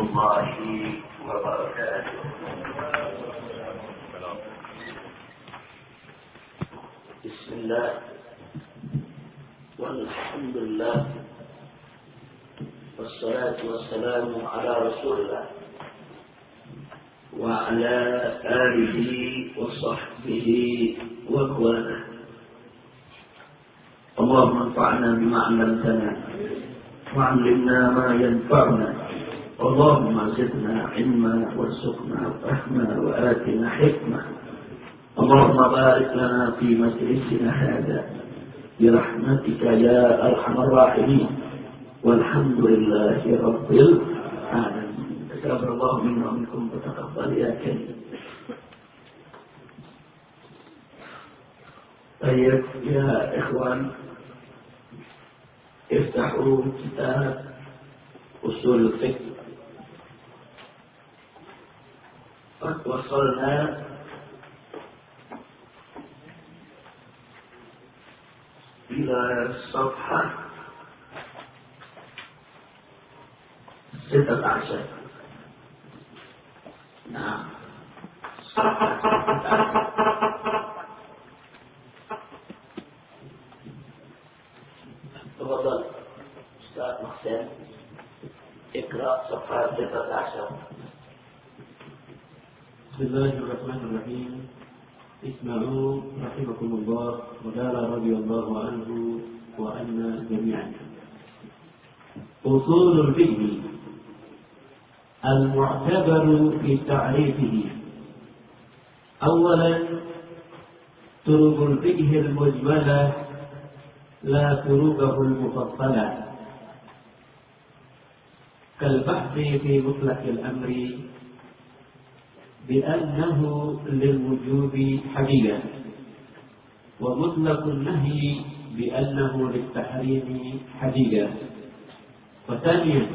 الله وبركاته بسم الله والحمد لله والصلاة والسلام على رسول الله وعلى آله وصحبه وإخوانه. اللهم انفعنا بما علمتنا وعلمنا ما ينفعنا. اللهم زدنا علما وارزقنا فهما وآتنا حكمة. اللهم بارك لنا في مجلسنا هذا. برحمتك يا أرحم الراحمين. والحمد لله رب العالمين. تكبر الله منا ومنكم وتقبل يا كريم. طيب يا إخوان افتحوا كتاب أصول الفقه. قد وصلنا إلى الصفحة ستة عشر. نعم. تفضل. أستاذ محسن. اقرأ صفحة ستة عشر. بسم الله الرحمن الرحيم. اسمعوا رحمكم الله وقال رضي الله عنه وعنا جميعا. أصول الفقه المعتبر في تعريفه. أولا طرق الفقه المجملة لا طرقه المفصلة. كالبحث في مطلق الأمر بأنه للوجوب حقيقة ومطلق النهي بأنه للتحريم حقيقة وثانيا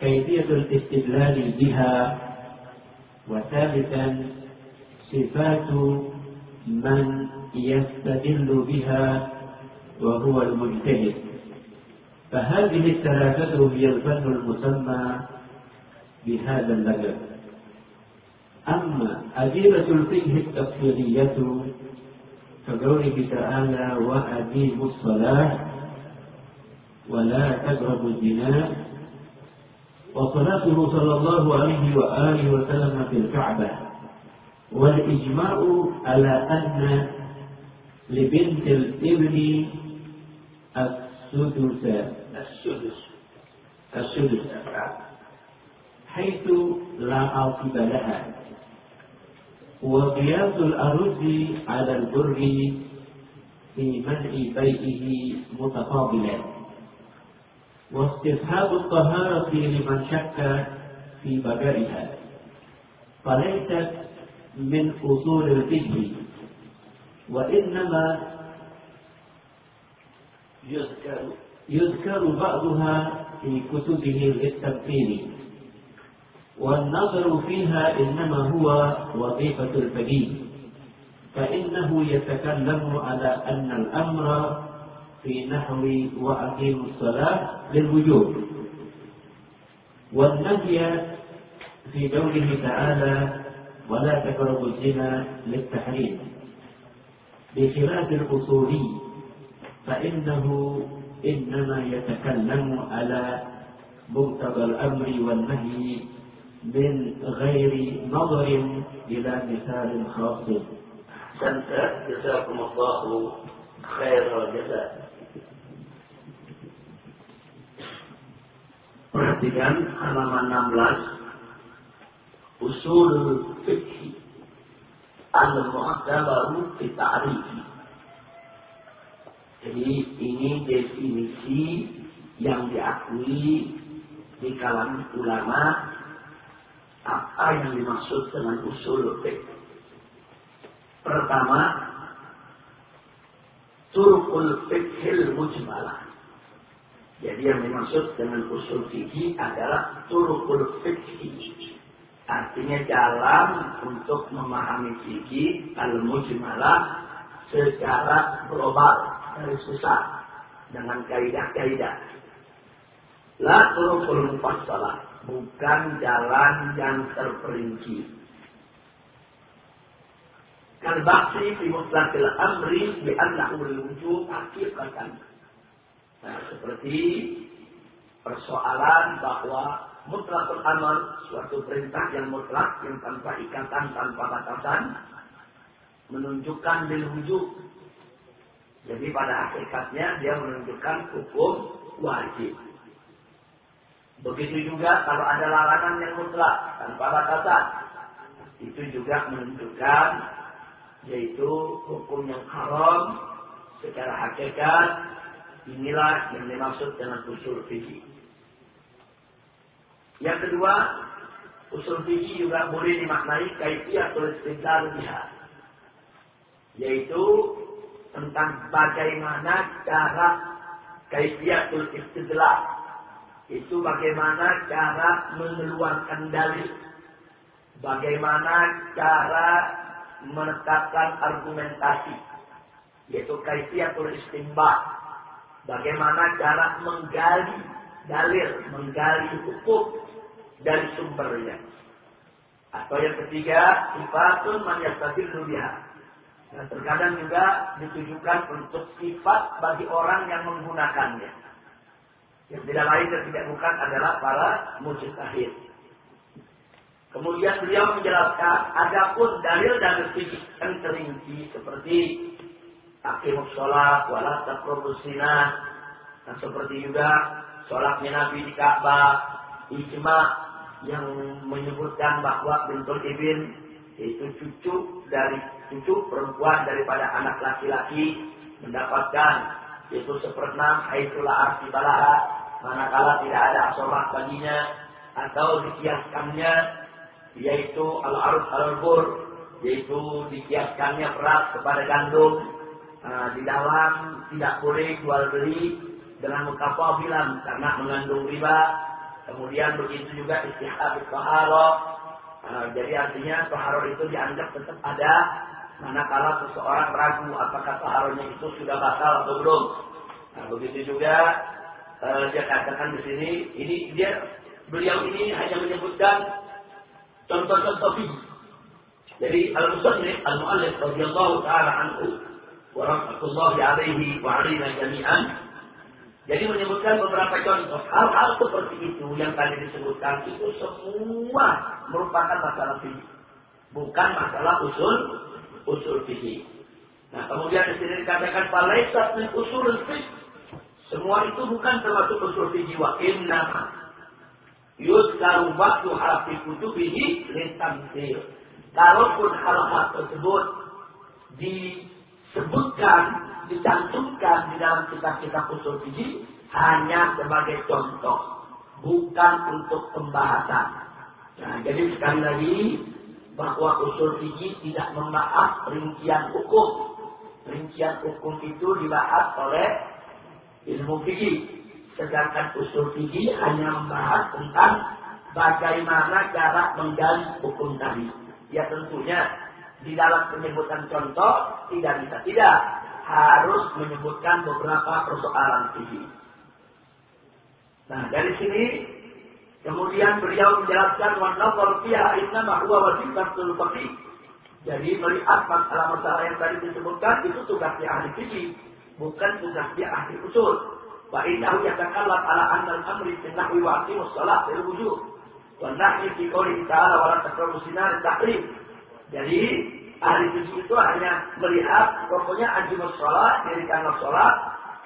كيفية الاستدلال بها. وثالثا صفات من يستدل بها وهو المجتهد. فهذه الثلاثة هي الفن المسمى بهذا اللقب أما أدلة الفقه التفصيلية كقوله تعالى وأقيموا الصلاة ولا تقربوا الزنا وصلاته صلى الله عليه وآله وسلم في الكعبة والإجماع على أن لبنت الابن السدس السدس. السدس. حيث لا عاقب لها. وقياس الأرز على البر في منع بيئه متفاضلا واستصحاب الطهارة لمن شك في بقائها. فليست من أصول الفقه وإنما يذكر يذكر بعضها في كتبه للتمثيل. والنظر فيها إنما هو وظيفة الفقيه فإنه يتكلم على أن الأمر في نحو وأقيموا الصلاة للوجوب. والنهي في قوله تعالى ولا تقربوا الزنا للتحريم بخلاف الأصولي فإنه إنما يتكلم على مقتضى الأمر والنهي من غير نظر إلى مثال خاص أحسنت جزاكم الله خير الجزاء Perhatikan halaman 16 Usul Fikhi Al-Mu'tabaru fi Ta'rifi Jadi ini definisi yang diakui di kalangan ulama apa yang dimaksud dengan usul fikih. Pertama, turukul fikhil mujmalah. Jadi yang dimaksud dengan usul fikih adalah turukul fikih. Artinya jalan untuk memahami fikih al-mujmalah secara global, garis besar dengan kaidah-kaidah. La turukul mufassalah. Bukan jalan yang terperinci. Kalbaksi fi mutlaqil amri bi annahu wujud hakikatan. Nah, seperti persoalan bahwa mutlakul amal suatu perintah yang mutlak yang tanpa ikatan tanpa batasan menunjukkan bil wujud jadi pada hakikatnya dia menunjukkan hukum wajib begitu juga kalau ada larangan yang mutlak tanpa batasan itu juga menunjukkan yaitu hukum yang haram secara hakikat inilah yang dimaksud dengan usul fikih yang kedua, usul fikih juga boleh dimaknai kaifiyatul istidlal biha. Yaitu tentang bagaimana cara kaifiyatul istidlal. Itu bagaimana cara mengeluarkan dalil. Bagaimana cara menetapkan argumentasi. Yaitu kaifiyatul istimba. Bagaimana cara menggali dalil, menggali hukum dari sumbernya. Atau yang ketiga, sifatun man biha. Nah, terkadang juga ditujukan untuk sifat bagi orang yang menggunakannya. Yang tidak lain dan tidak bukan adalah para mujtahid. Kemudian beliau menjelaskan, adapun dalil dan fikih yang terinci seperti akimus sholat, wala taqrabus dan seperti juga sholatnya Nabi di Ka'bah, ijma yang menyebutkan bahwa bintul ibin itu cucu dari cucu perempuan daripada anak laki-laki mendapatkan itu seperenam haitulah arti balaha manakala tidak ada asomat baginya atau dikiaskannya yaitu al-arus al-bur yaitu dikiaskannya beras kepada gandum nah, di dalam tidak boleh jual beli dengan bilang karena mengandung riba Kemudian begitu juga istihab taharo. Nah, jadi artinya taharo itu dianggap tetap ada manakala seseorang ragu apakah taharonya itu sudah batal atau belum. Nah, begitu juga uh, dia katakan di sini, ini dia beliau ini hanya menyebutkan contoh-contoh fikih. Jadi al-musannif al-muallif radhiyallahu taala anhu wa rahmatullahi alaihi wa alaina jami'an jadi menyebutkan beberapa contoh. Hal-hal seperti itu yang tadi disebutkan itu semua merupakan masalah fikih. Bukan masalah usul usul fikih. Nah, kemudian di sini dikatakan falaisat min usul fikih. Semua itu bukan termasuk usul fikih wa inna yuzkaru waktu hafi kutubihi litamsil. Kalaupun hal-hal tersebut disebutkan dicantumkan di dalam kitab-kitab usul fikih hanya sebagai contoh, bukan untuk pembahasan. Nah, jadi sekali lagi bahwa usul fikih tidak membahas rincian hukum. Rincian hukum itu dibahas oleh ilmu fikih. Sedangkan usul fikih hanya membahas tentang bagaimana cara menggali hukum tadi. Ya tentunya di dalam penyebutan contoh tidak bisa tidak harus menyebutkan beberapa persoalan fikih. Nah, dari sini kemudian beliau menjelaskan wa nazar fiha inna huwa wajibatul faqih. Jadi melihat masalah-masalah yang tadi disebutkan itu tugasnya ahli fikih, bukan tugasnya ahli usul. Wa innahu yatakallam ala anna al-amri fi nahwi wa aqimus salat fil wujud. Wa nahyi fi qouli ta'ala wa la taqrabu sinar tahrim. Jadi ahli fikih itu hanya melihat pokoknya ajimus sholat, dirikanlah sholat,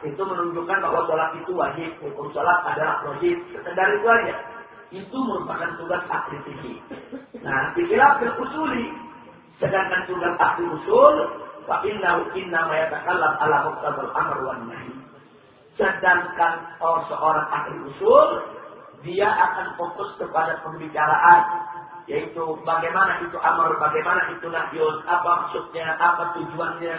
itu menunjukkan bahwa sholat itu wajib, hukum sholat adalah wajib. Sekedar itu aja. Itu merupakan tugas ahli fikih. Nah, pikiran usuli. Sedangkan tugas ahli usul, fa innahu inna ma yatakallam ala muqtadal amr wan nahi. Sedangkan oh, seorang ahli usul, dia akan fokus kepada pembicaraan yaitu bagaimana itu amar, bagaimana itu nahyun, apa maksudnya, apa tujuannya,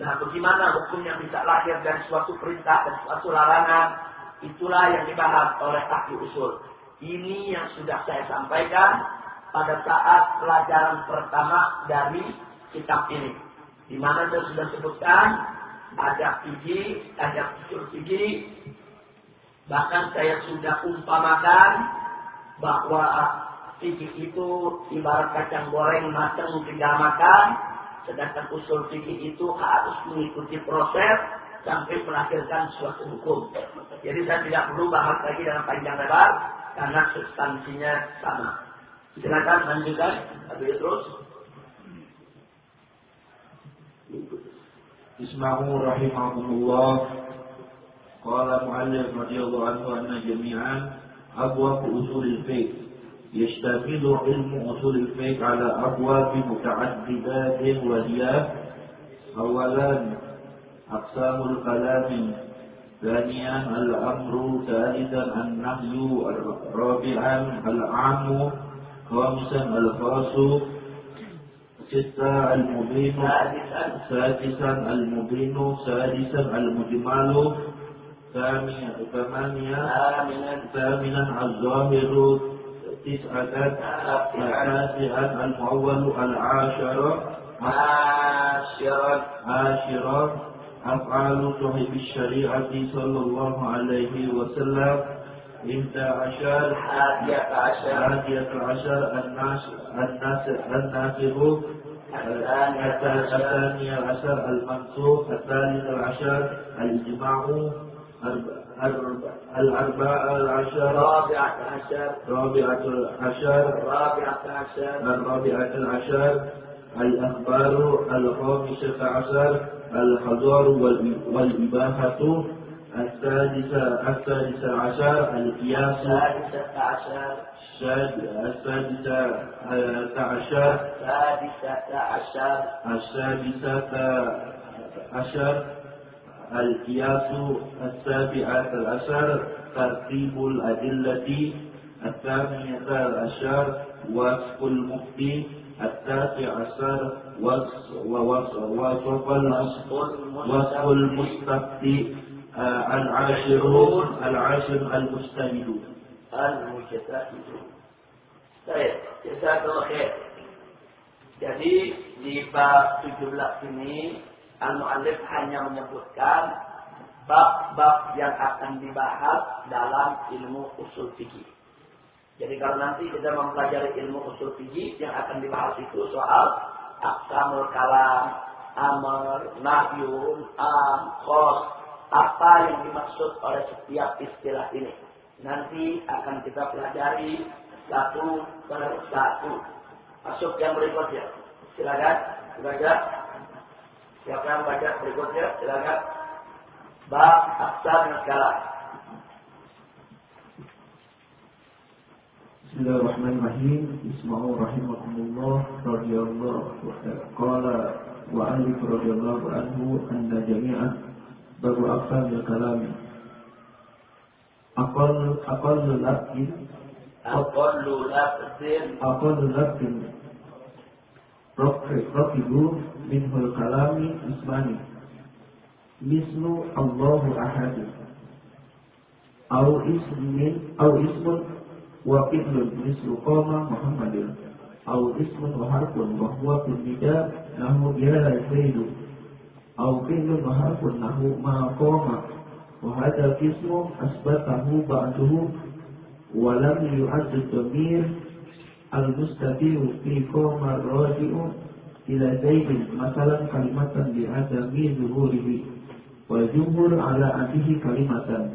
nah bagaimana hukumnya bisa lahir dari suatu perintah dan suatu larangan, itulah yang dibahas oleh ahli usul. Ini yang sudah saya sampaikan pada saat pelajaran pertama dari kitab ini. Di mana saya sudah sebutkan ada fikih, ada usul fikih, Bahkan saya sudah umpamakan bahwa fikih itu ibarat kacang goreng matang tinggal makan, sedangkan usul fikih itu harus mengikuti proses sampai melahirkan suatu hukum. Jadi saya tidak perlu bahas lagi dalam panjang lebar karena substansinya sama. Silakan lanjutkan, tapi terus. اسمعوا رحمكم الله قال المعلم رضي الله عنه أن جميعا أبواب أصول الفقه يشتمل علم أصول الفقه على أبواب متعددات وهي أولا أقسام الكلام ثانيا الأمر ثالثا النهي رابعا العام خامسا الخاص ستة المبين سادسا المبين سادسا المجمل ثمانية ثامنا الظاهر تسعة تاسعا المؤول العاشرة عاشرة. عاشرة أفعال صاحب الشريعة صلى الله عليه وسلم. إحدى عشر. حادية عشر حادية عشر الناس الناس الثانية عشر المنسوخ الثالث عشر الإجماع الأربعة العشر عشر. رابعة عشر رابعة عشر. الرابعة عشر الأخبار الخامسة عشر الحضار والإباحة. السادسة السادسة عشر القياس. السادسة عشر. السادسة عشر. السادسة عشر. السادسة عشر. القياس السابعة عشر. ترتيب الأدلة الثامنة عشر. وصف المفتي التاسع عشر. وصف وصف المستفتي العاشرون العاشر المجتهدون المجتهدون طيب جزاك الله خير Jadi di bab 17 ini Al-Mu'allif hanya menyebutkan bab-bab yang akan dibahas dalam ilmu usul fikih. Jadi kalau nanti kita mempelajari ilmu usul fikih yang akan dibahas itu soal aksamul kalam, amr, nahyun, am, khos, apa yang dimaksud oleh setiap istilah ini. Nanti akan kita pelajari satu per satu. Masuk yang berikutnya. Silakan silakan Siapa yang baca berikutnya? Silakan. Bab asal dan Bismillahirrahmanirrahim. Bismillahirrahmanirrahim. Ismail rahimahumullah radhiyallahu ta'ala wa alif radhiyallahu anhu anna jami'ah عنه أن جميعا باب أقسام الكلام أقل أقل لفظ أقل لفظ أقل لفظ ركبوا منه الكلام اسمان مثل الله أحد أو اسم أو اسم وفعل مثل قام محمد أو اسم وحرف وهو في النداء له يا زيد أو فعل وحرف له ما قام وهذا الاسم أثبته بعده ولم يعد الضمير المستتير في قام الراجع إلى زيد مثلا كلمة بعدم ظهوره والجمهور على أنه كلمة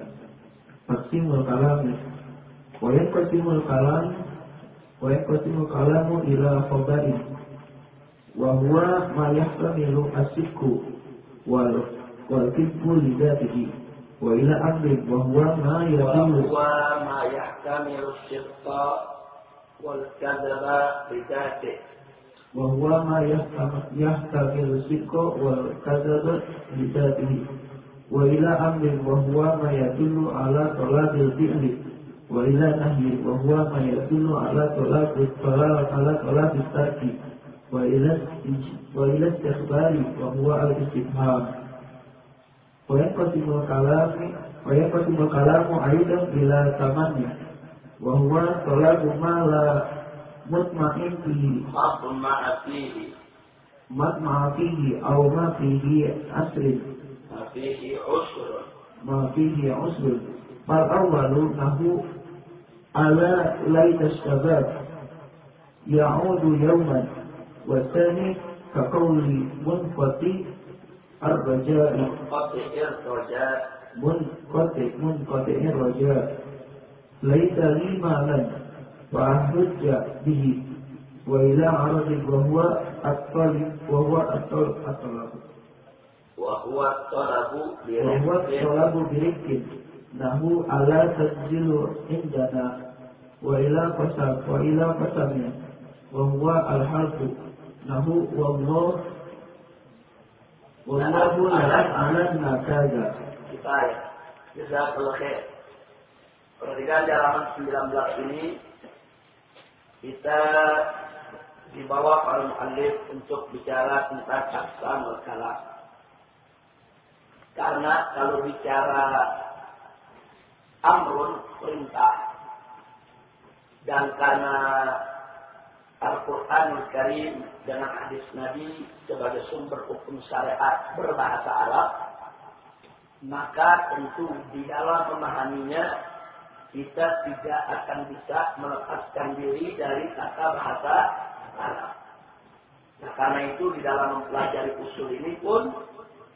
تقسيم الكلام وينقسم الكلام وينقسم الكلام إلى خبر وهو ما يحتمل الصدق والكذب لذاته وإلى أمر وهو ما يدل وهو ما يحتمل الصدق والكذب لذاته وهو ما يحتمل الصدق والكذب لذاته وإلى أمر وهو ما يدل على طلب الفعل وإلى نهي وهو ما يدل على طلاق الطلاق على طلاق الترك وإلى وإلى استخبار وهو الاستفهام وينقسم الكلام وينقسم الكلام أيضا إلى ثمانية وهو طلاق ما لا مطمئن فيه مطمع فيه مطمع فيه أو ما فيه أسر ما فيه عسر ما فيه عسر فالأول نهو على ليت الشباب يعود يوما والثاني كقول منقطع الرجاء منقطع الرجاء منقطع منقطع الرجاء ليس لي مالا فأحج به وإلى عرض وهو الطلب وهو الطلب الطلب وهو الطلب وهو الطلب برك له ألا تنزل عندنا وإلى قسم وإلى قسم وهو الحرف له والله والله لا أعلم كذا كفاية جزاك الله خير Perhatikan di halaman 19 ini kita dibawa para muallif untuk bicara tentang aksan kalam. Karena kalau bicara amrun perintah dan karena Al-Quran Karim dengan hadis Nabi sebagai sumber hukum syariat berbahasa Arab, maka tentu di dalam memahaminya kita tidak akan bisa melepaskan diri dari kata bahasa Arab. Nah, karena itu di dalam mempelajari usul ini pun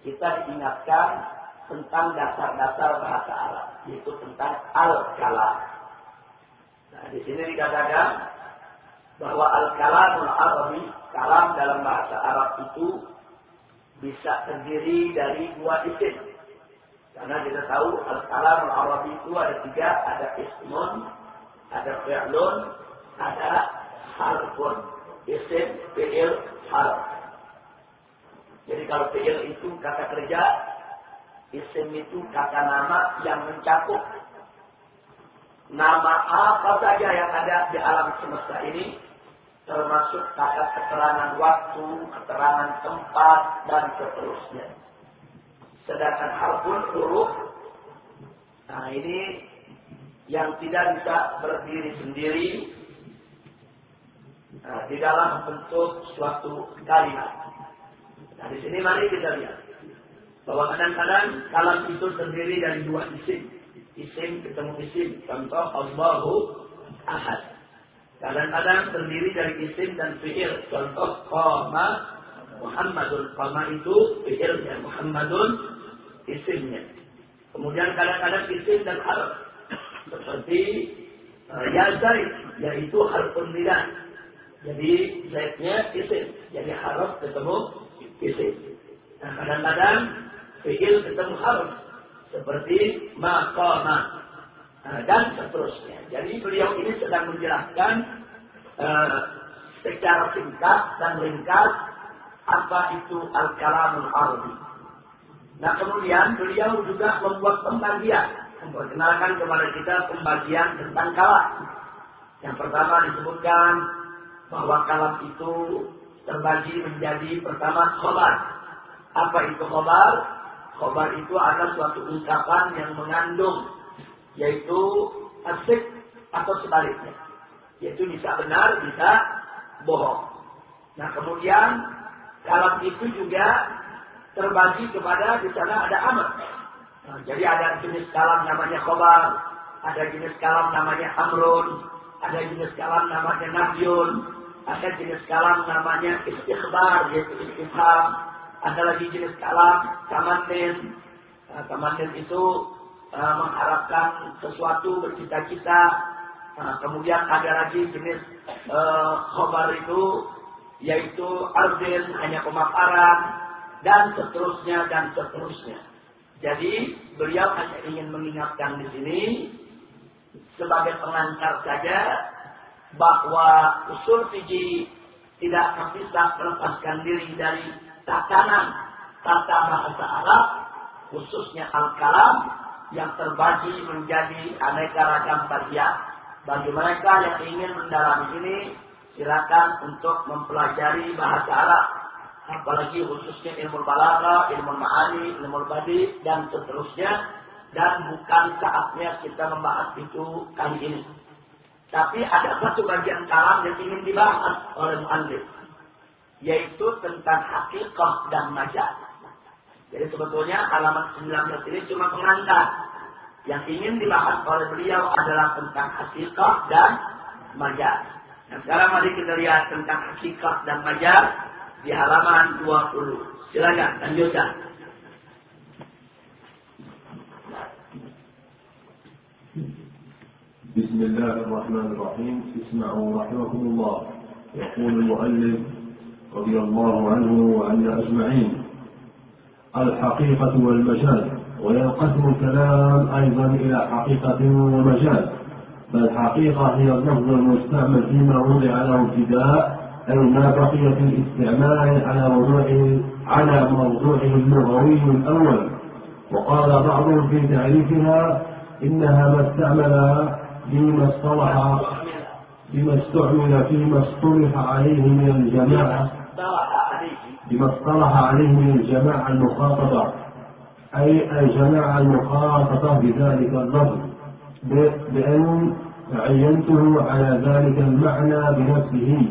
kita diingatkan tentang dasar-dasar bahasa Arab, yaitu tentang al-kalam. Nah, di sini dikatakan bahwa al-kalamul arabi, kalam dalam bahasa Arab itu bisa terdiri dari dua isim. Karena kita tahu al-kalam al-arabi itu ada tiga, ada ismun, ada fi'lun, ada harfun. Isim, fi'il, harf. Jadi kalau fi'il itu kata kerja, isim itu kata nama yang mencakup nama apa saja yang ada di alam semesta ini termasuk kata keterangan waktu, keterangan tempat, dan seterusnya. Sedangkan harfun huruf, nah ini yang tidak bisa berdiri sendiri nah, di dalam bentuk suatu kalimat. Nah di sini mari kita lihat bahwa kadang-kadang kalam itu terdiri dari dua isim. Isim ketemu isim. Contoh Allahu Ahad. Kadang-kadang terdiri dari isim dan fi'il. Contoh Qama Muhammadun. Qama itu fi'ilnya. Muhammadun isimnya. Kemudian kadang-kadang isim dan harf. Seperti uh, ya Zaid, yaitu harfun nida. Jadi Zaidnya isim. Jadi harf ketemu isim. Nah kadang-kadang fi'il ketemu harf. Seperti maqama. Nah, dan seterusnya. Jadi beliau ini sedang menjelaskan uh, secara singkat dan ringkas apa itu al-kalamul arabi. Nah kemudian beliau juga membuat pembagian. Memperkenalkan kepada kita pembagian tentang kalam. Yang pertama disebutkan bahwa kalam itu terbagi menjadi pertama khobar. Apa itu khobar? Khobar itu adalah suatu ungkapan yang mengandung yaitu asik atau sebaliknya. Yaitu bisa benar, bisa bohong. Nah kemudian kalam itu juga terbagi kepada di sana ada amat. Nah, jadi ada jenis kalam namanya khobar, ada jenis kalam namanya amrun, ada jenis kalam namanya nabyun, ada jenis kalam namanya istighbar, yaitu istifham, ada lagi jenis kalam tamatin. Nah, tamatin itu uh, mengharapkan sesuatu bercita-cita. Nah, kemudian ada lagi jenis uh, khobar itu yaitu ardin hanya pemaparan dan seterusnya dan seterusnya. Jadi beliau hanya ingin mengingatkan di sini sebagai pengantar saja bahwa usul fiji tidak akan bisa melepaskan diri dari tatanan tata bahasa Arab khususnya al-kalam yang terbagi menjadi aneka ragam bagian. Bagi mereka yang ingin mendalami ini, silakan untuk mempelajari bahasa Arab apalagi khususnya ilmu balaghah, ilmu ma'ani, ilmu badi dan seterusnya dan bukan saatnya kita membahas itu kali ini. Tapi ada satu bagian kalam yang ingin dibahas oleh mu'allif yaitu tentang hakikat dan majaz. Jadi sebetulnya halaman 19 ini cuma pengantar. Yang ingin dibahas oleh beliau adalah tentang hakikat dan majaz. Nah sekarang mari kita lihat tentang hakikat dan majaz di halaman 20. Silakan lanjutkan. بسم الله الرحمن الرحيم اسمعوا رحمكم الله يقول المؤلف رضي الله عنه وعنا أجمعين. الحقيقة والمجاز وينقسم الكلام أيضا إلى حقيقة ومجاز فالحقيقة هي اللفظ المستعمل فيما وضع له ابتداء أي ما بقي في الاستعمال على موضوعه على موضوعه اللغوي الأول. وقال بعضهم في تعريفها إنها ما استعمل فيما اصطلح بما استعمل فيما اصطلح عليه من الجماعة. بما اصطلح عليه الجماعة المخاطبة. أي الجماعة المخاطبة بذلك اللفظ بأن عينته على ذلك المعنى بنفسه.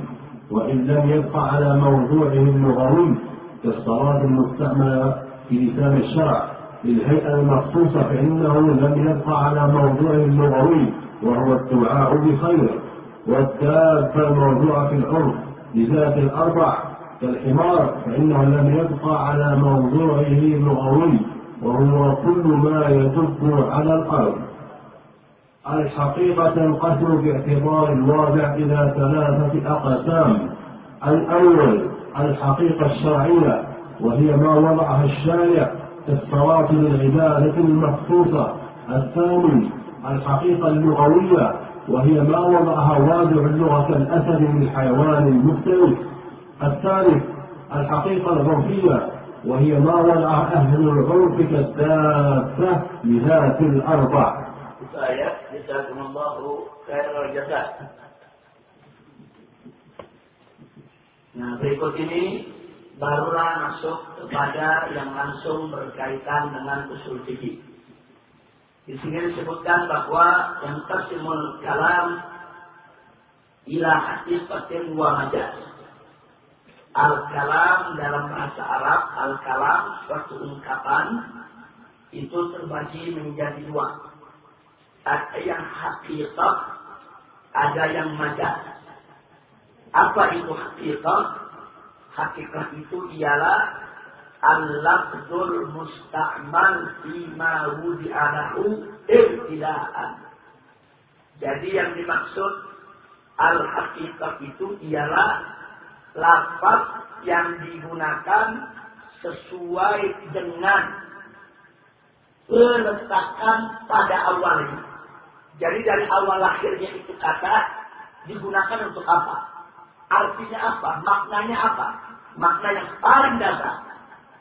وإن لم يبق على موضوعه اللغوي كالصلاة المستعملة في لسان الشرع. للهيئة المخصوصة فإنه لم يبق على موضوعه اللغوي وهو الدعاء بخير. والدابة الموضوعة في العرف بذات الأربع. كالحمار فإنه لم يبق على موضوعه اللغوي وهو كل ما يدب على الأرض. الحقيقة تنقسم باعتبار الواضع إلى ثلاثة أقسام. الأول الحقيقة الشرعية وهي ما وضعها الشارع كالصلاة للعبادة المخصوصة. الثاني الحقيقة اللغوية وهي ما وضعها واضع اللغة كالأسد للحيوان المفترس الثالث الحقيقة العرفية وهي ما وضع أهل العرف كالدابة لذات الأربع Saya jazakumullahu khairal jazak. Nah, berikut ini barulah masuk kepada yang langsung berkaitan dengan usul fikih. Di sini disebutkan bahwa yang tersimul kalam ila haqiqatin wa majaz. Al-kalam dalam bahasa Arab, al-kalam suatu ungkapan itu terbagi menjadi dua. Ada yang hakikat, ada yang majaz. Apa itu hakikat? Hakikat itu ialah al-lafzul musta'mal fima wudi'alahu ibtidaan. Jadi yang dimaksud al-hakikat itu ialah lafaz yang digunakan sesuai dengan peletakan pada awalnya. Jadi dari awal lahirnya itu kata digunakan untuk apa? Artinya apa? Maknanya apa? Makna yang paling dasar.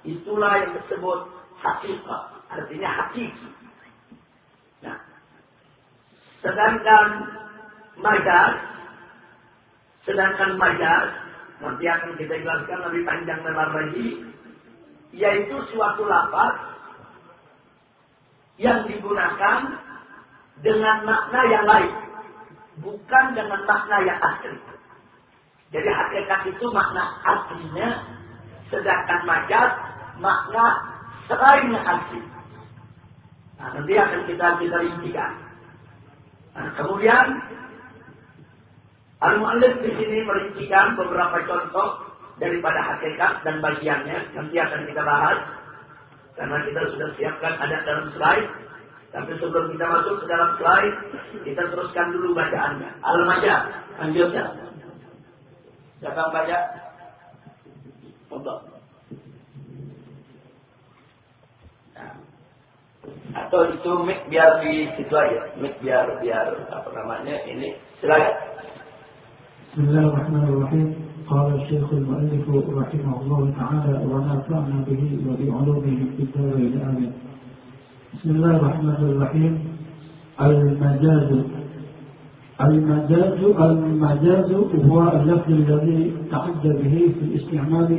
Itulah yang disebut hakikat. Artinya hakiki. Nah, sedangkan majaz, sedangkan majaz, nanti akan kita jelaskan lebih panjang lebar lagi, yaitu suatu lapas yang digunakan dengan makna yang lain, bukan dengan makna yang asli. Jadi hakikat itu makna aslinya, sedangkan majaz makna selain asli. Nah, nanti akan kita kita rincikan. Nah, kemudian Al-Mu'allif di sini merincikan beberapa contoh daripada hakikat dan bagiannya. Nanti akan kita bahas. Karena kita sudah siapkan ada dalam slide. Tapi sebelum kita masuk ke dalam slide, kita teruskan dulu bacaannya. Al-Majah, lanjutkan. Siapa baca? Untuk. atau itu mic biar di situ aja mic biar biar apa namanya ini silakan بسم الله الرحمن الرحيم. قال الشيخ المؤلف رحمه الله تعالى ونفعنا به وبعلومه في الدارين آمين بسم الله الرحمن الرحيم. المجاز المجاز المجاز هو اللفظ الذي تعدى به في الاستعمال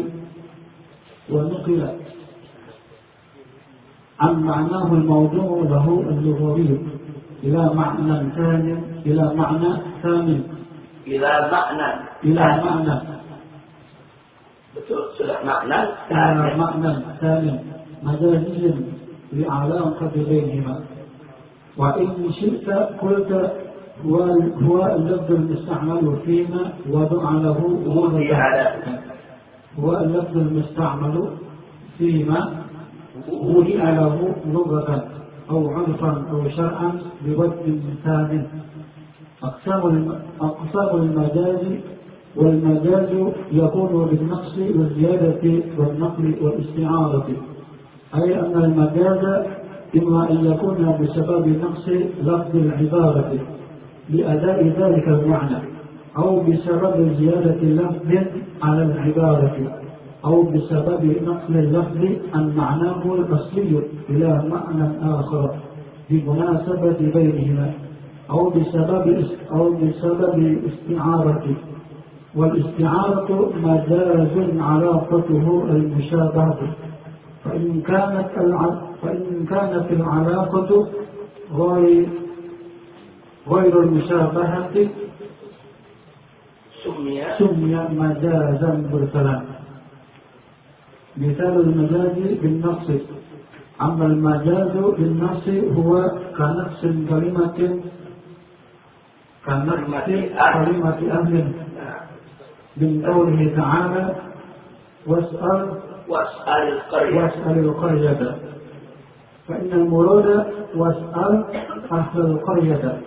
ونقل عن معناه الموضوع له اللغوي إلى معنى ثاني إلى معنى ثاني إلى معنى. إلى معنى. sudah makna إلى معنى ثاني مجازي لعلاقة بينهما وإن شئت قلت هو هو اللفظ المستعمل فيما وضع له وضع هو اللفظ المستعمل فيما وضع له لغة أو عرفا أو شرعا بوجه ثاني أقسام المجاز والمجاز يكون بالنقص والزيادة والنقل والاستعارة. أي أن المجاز إما أن يكون بسبب نقص لفظ العبارة لأداء ذلك المعنى أو بسبب زيادة لفظ على العبارة أو بسبب نقل اللفظ عن معناه الأصلي إلى معنى آخر بمناسبة بينهما. أو بسبب أو بسبب استعارة والاستعارة مجاز علاقته المشابهة. فإن كانت فإن كانت العلاقة غير غير المشابهة سمي. سمي مجازا مرسلا مثال المجاز بالنص أما المجاز بالنص هو كنفس كلمة كلمة أهل من قوله تعالى واسأل واسأل القرية. واسأل القرية. فإن المراد واسأل أهل القرية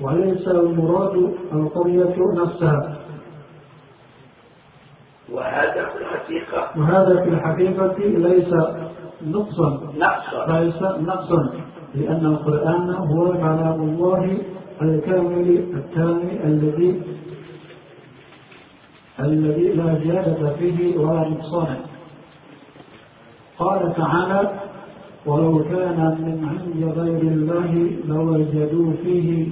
وليس المراد القرية نفسها. وهذا في الحقيقة. وهذا في الحقيقة ليس نقصا. نقصا. ليس نقصا لأن القرآن هو كلام الله الكامل التام الذي الذي لا زيادة فيه ولا نقصان. قال تعالى ولو كان من عند غير الله لوجدوا فيه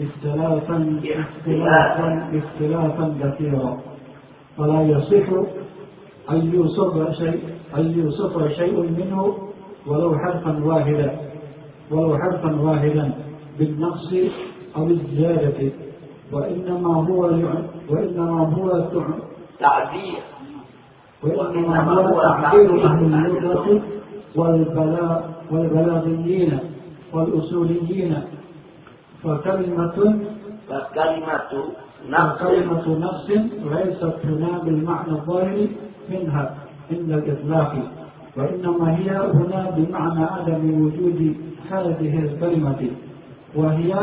اختلافا اختلافا اختلافا كثيرا. ولا يصح أن يوصف شيء أن يوصف شيء منه ولو حرفا واحدا ولو حرفا واحدا. بالنقص أو الزيادة وإنما هو وإنما هو تعبير وإنما هو تعبير أهل اللغة والبلاغ والبلاغيين والأصوليين. فكلمة فكلمة نفس فكلمة نفس ليست هنا بالمعنى الظاهر منها عند الإطلاق وإنما هي هنا بمعنى عدم وجود هذه الكلمة. وهي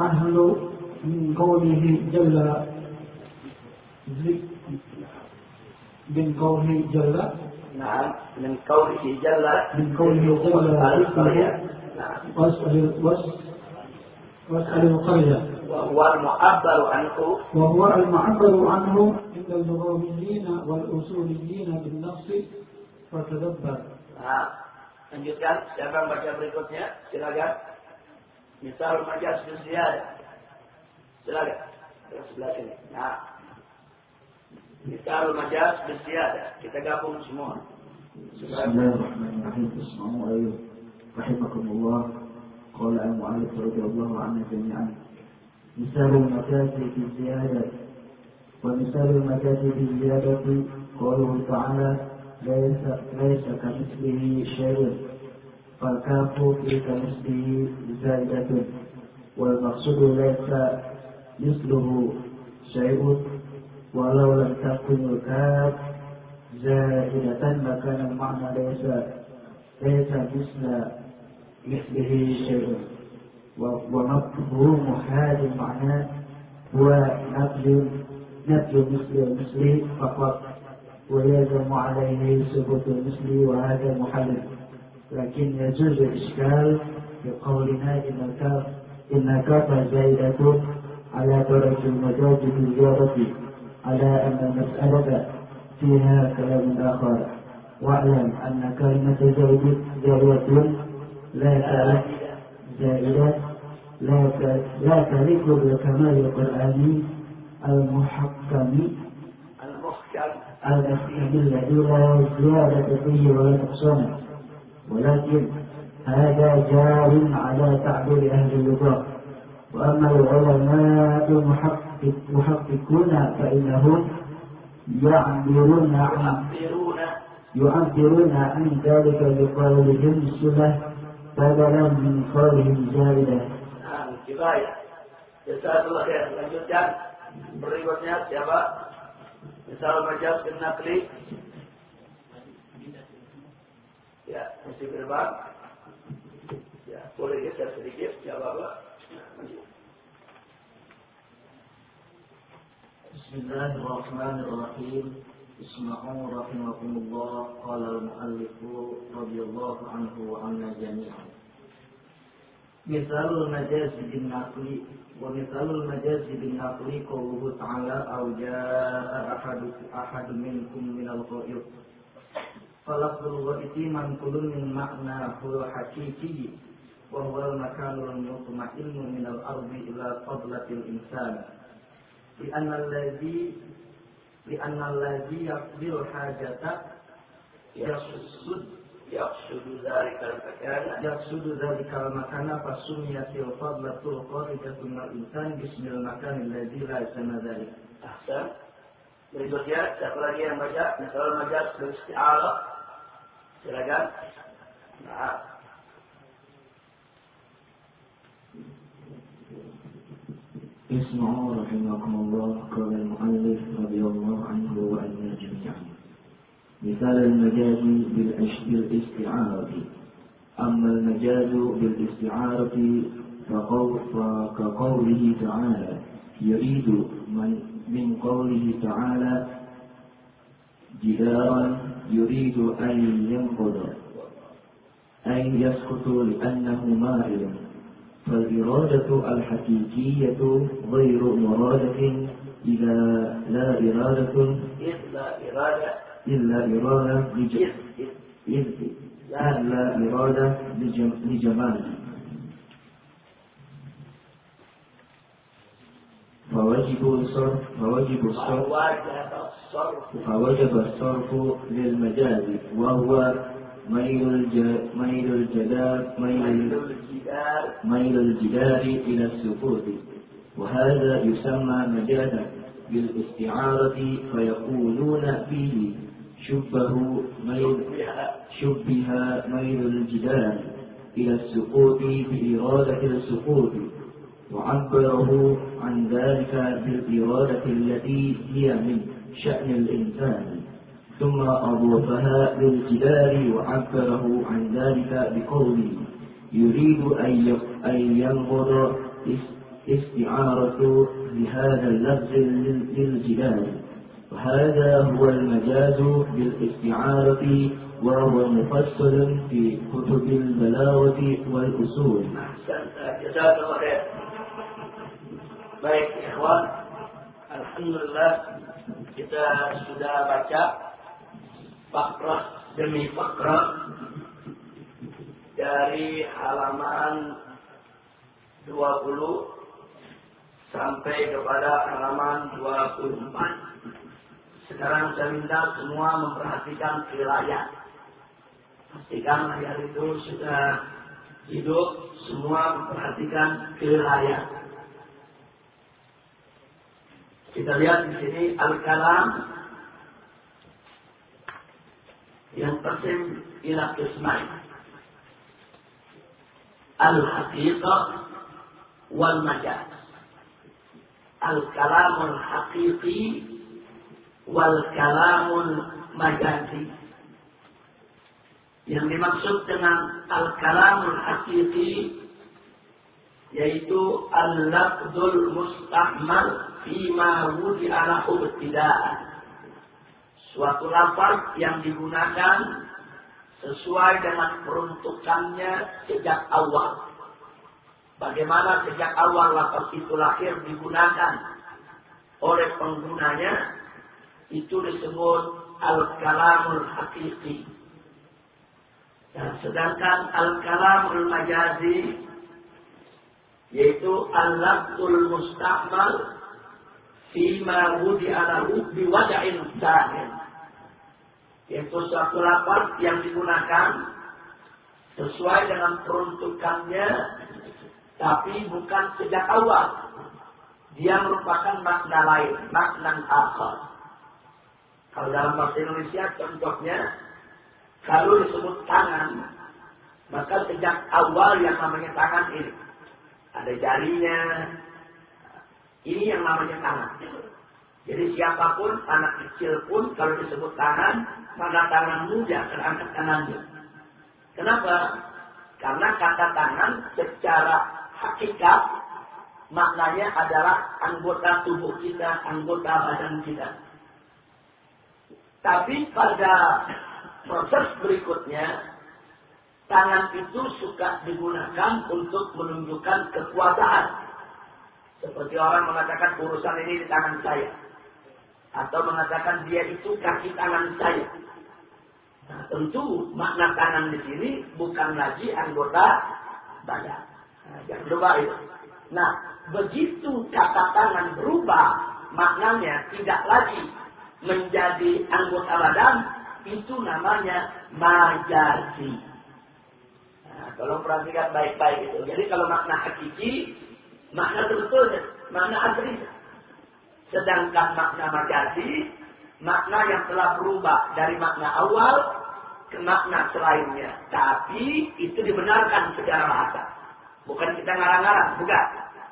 أهل من قوله جل من قوله جل نعم من قوله جل من قوله جل القرية نعم واسأل واسأل القرية وهو المعبر عنه وهو المعبر عنه عند اللغويين والأصوليين بالنص فتدبر Nah, lanjutkan. Siapa yang baca berikutnya? Silakan. مثال ما جاءت في الزيادة. سلالة لكن نعم. مثال ما جاءت في الزيادة. كتقابل مسموع بسم الله الرحمن الرحيم. اسمعوا أيوه رحمكم الله. قال المؤلف رضي الله عنه جميعا. مثال المكاسب في الزيادة. ومثال المكاسب في الزيادة قوله تعالى ليس ليس كمثله شيء. فالكاف في كمثله زائدة والمقصود ليس مثله شيء ولو لم تكن الكاف زائدة لكان المعنى ليس ليس مثل مثله شيء. ومفهوم هذا المعنى هو نفي نفي مثل المثل فقط ويلزم عليه ثبوت المثل وهذا محل لكن يجوز الإشكال في قولنا إن كاف زائدة على درجة المجاز بالزيادة على أن المسألة فيها كلام آخر. واعلم أن كلمة زائد زائدة لا زائدة لا لا تليق بالكمال القرآني المحكم. المحكم. المحكم الذي لا زيادة فيه ولا نقصان ولكن هذا جار على تعبير أهل اللغة وأما العلماء المحققون فإنهم يعبرون عن يعبرون يعبرون عن ذلك بقولهم صلة بدلا من قولهم زائدا Nah, kifayah. Jazakallah khair. Lanjutkan. Berikutnya siapa? Misal majaz bin nakli. Ya, mesti berbang. Ya, boleh ya, geser sedikit, ya Bapak. Bismillahirrahmanirrahim. Bismillahirrahmanirrahim rahimakumullah qala al-muallifu radhiyallahu anhu wa anna jami'an. Misalul majaz bin nakli wa misalul majaz bin naqli qawluhu ta'ala au ahadu ahadu minkum minal ghaib فلفظ الغائط منقول من معناه الحقيقي وهو المكان المطمئن من الأرض إلى قبلة الإنسان لأن الذي لأن الذي يقضي الحاجة يقصد يقصد ذلك المكان يقصد ذلك المكان فسميت الفضلة الخارجة من الإنسان باسم المكان الذي لا يسمى ذلك. أحسن. Berikutnya, siapa lagi yang baca? Misal majaz beristi'arah. Silakan. Nah. اسمعوا رحمكم الله قال المؤلف رضي الله عنه وعنا جميعا مثال المجاز بالاستعارة أما المجاز بالاستعارة فقو- فكقوله تعالى يريد من, من قوله تعالى جدارا يريد أن ينقض أي يسقط لأنه مائل فالإرادة الحقيقية غير مرادة إذا لا إرادة إلا إرادة. إلا إرادة لجم... فوجب الصرف فوجب الصرف. وواجه الصرف للمجاز وهو ميل الج... ميل الجدار ميل ميل ال- الجدار إلى السقوط. وهذا يسمى مجازا بالاستعارة فيقولون فيه شبه ميل شبه ميل الجدار إلى السقوط بإرادة السقوط. وعبره عن ذلك بالإرادة التي هي من شأن الإنسان. ثم أضافها للجدار وعبره عن ذلك بقوله يريد أن ي- أن ينظر اس- استعارة لهذا اللفظ لل- للجدار وهذا هو المجاز بالاستعارة وهو مفصل في كتب البلاغة والأصول. أحسن جزاك الله خير. Baik, ikhwan. Alhamdulillah kita sudah baca fakrah demi fakrah dari halaman 20 sampai kepada halaman 24. Sekarang saya minta semua memperhatikan wilayah. Pastikan layar itu sudah hidup, semua memperhatikan wilayah. Kita lihat di sini al-kalam yang tersim ila qismain. Al-haqiqah wal majaz. Al-kalamul haqiqi wal kalamul majazi. Yang dimaksud dengan al-kalamul haqiqi yaitu al-lafzul mustahmal fima wudi'a lahu ibtida'an. Suatu lafaz yang digunakan sesuai dengan peruntukannya sejak awal. Bagaimana sejak awal lafaz itu lahir digunakan oleh penggunanya itu disebut al-kalamul hakiki. Dan sedangkan al-kalamul majazi yaitu al-lafzul mustahmal fima wudi'a lahu biwada'in zahir. Yaitu suatu lafaz yang digunakan sesuai dengan peruntukannya tapi bukan sejak awal. Dia merupakan makna lain, makna akhar. Kalau dalam bahasa Indonesia contohnya kalau disebut tangan Maka sejak awal yang namanya tangan ini. Ada jarinya. Ini yang namanya tangan. Jadi siapa pun, anak kecil pun kalau disebut tangan, maka tanganmu jangan angkat tangannya. Kenapa? Karena kata tangan secara hakikat maknanya adalah anggota tubuh kita, anggota badan kita. Tapi pada proses berikutnya, tangan itu suka digunakan untuk menunjukkan kekuasaan. Seperti orang mengatakan urusan ini di tangan saya. Atau mengatakan dia itu kaki tangan saya. Nah, tentu makna tangan di sini bukan lagi anggota badan. Nah, lupa itu. Nah, begitu kata tangan berubah, maknanya tidak lagi menjadi anggota badan, itu namanya majazi. Nah, tolong perhatikan baik-baik itu. Jadi kalau makna hakiki, makna sebetulnya, makna asli. Sedangkan makna majazi, makna yang telah berubah dari makna awal ke makna selainnya. Tapi itu dibenarkan secara bahasa. Bukan kita ngarang-ngarang, bukan.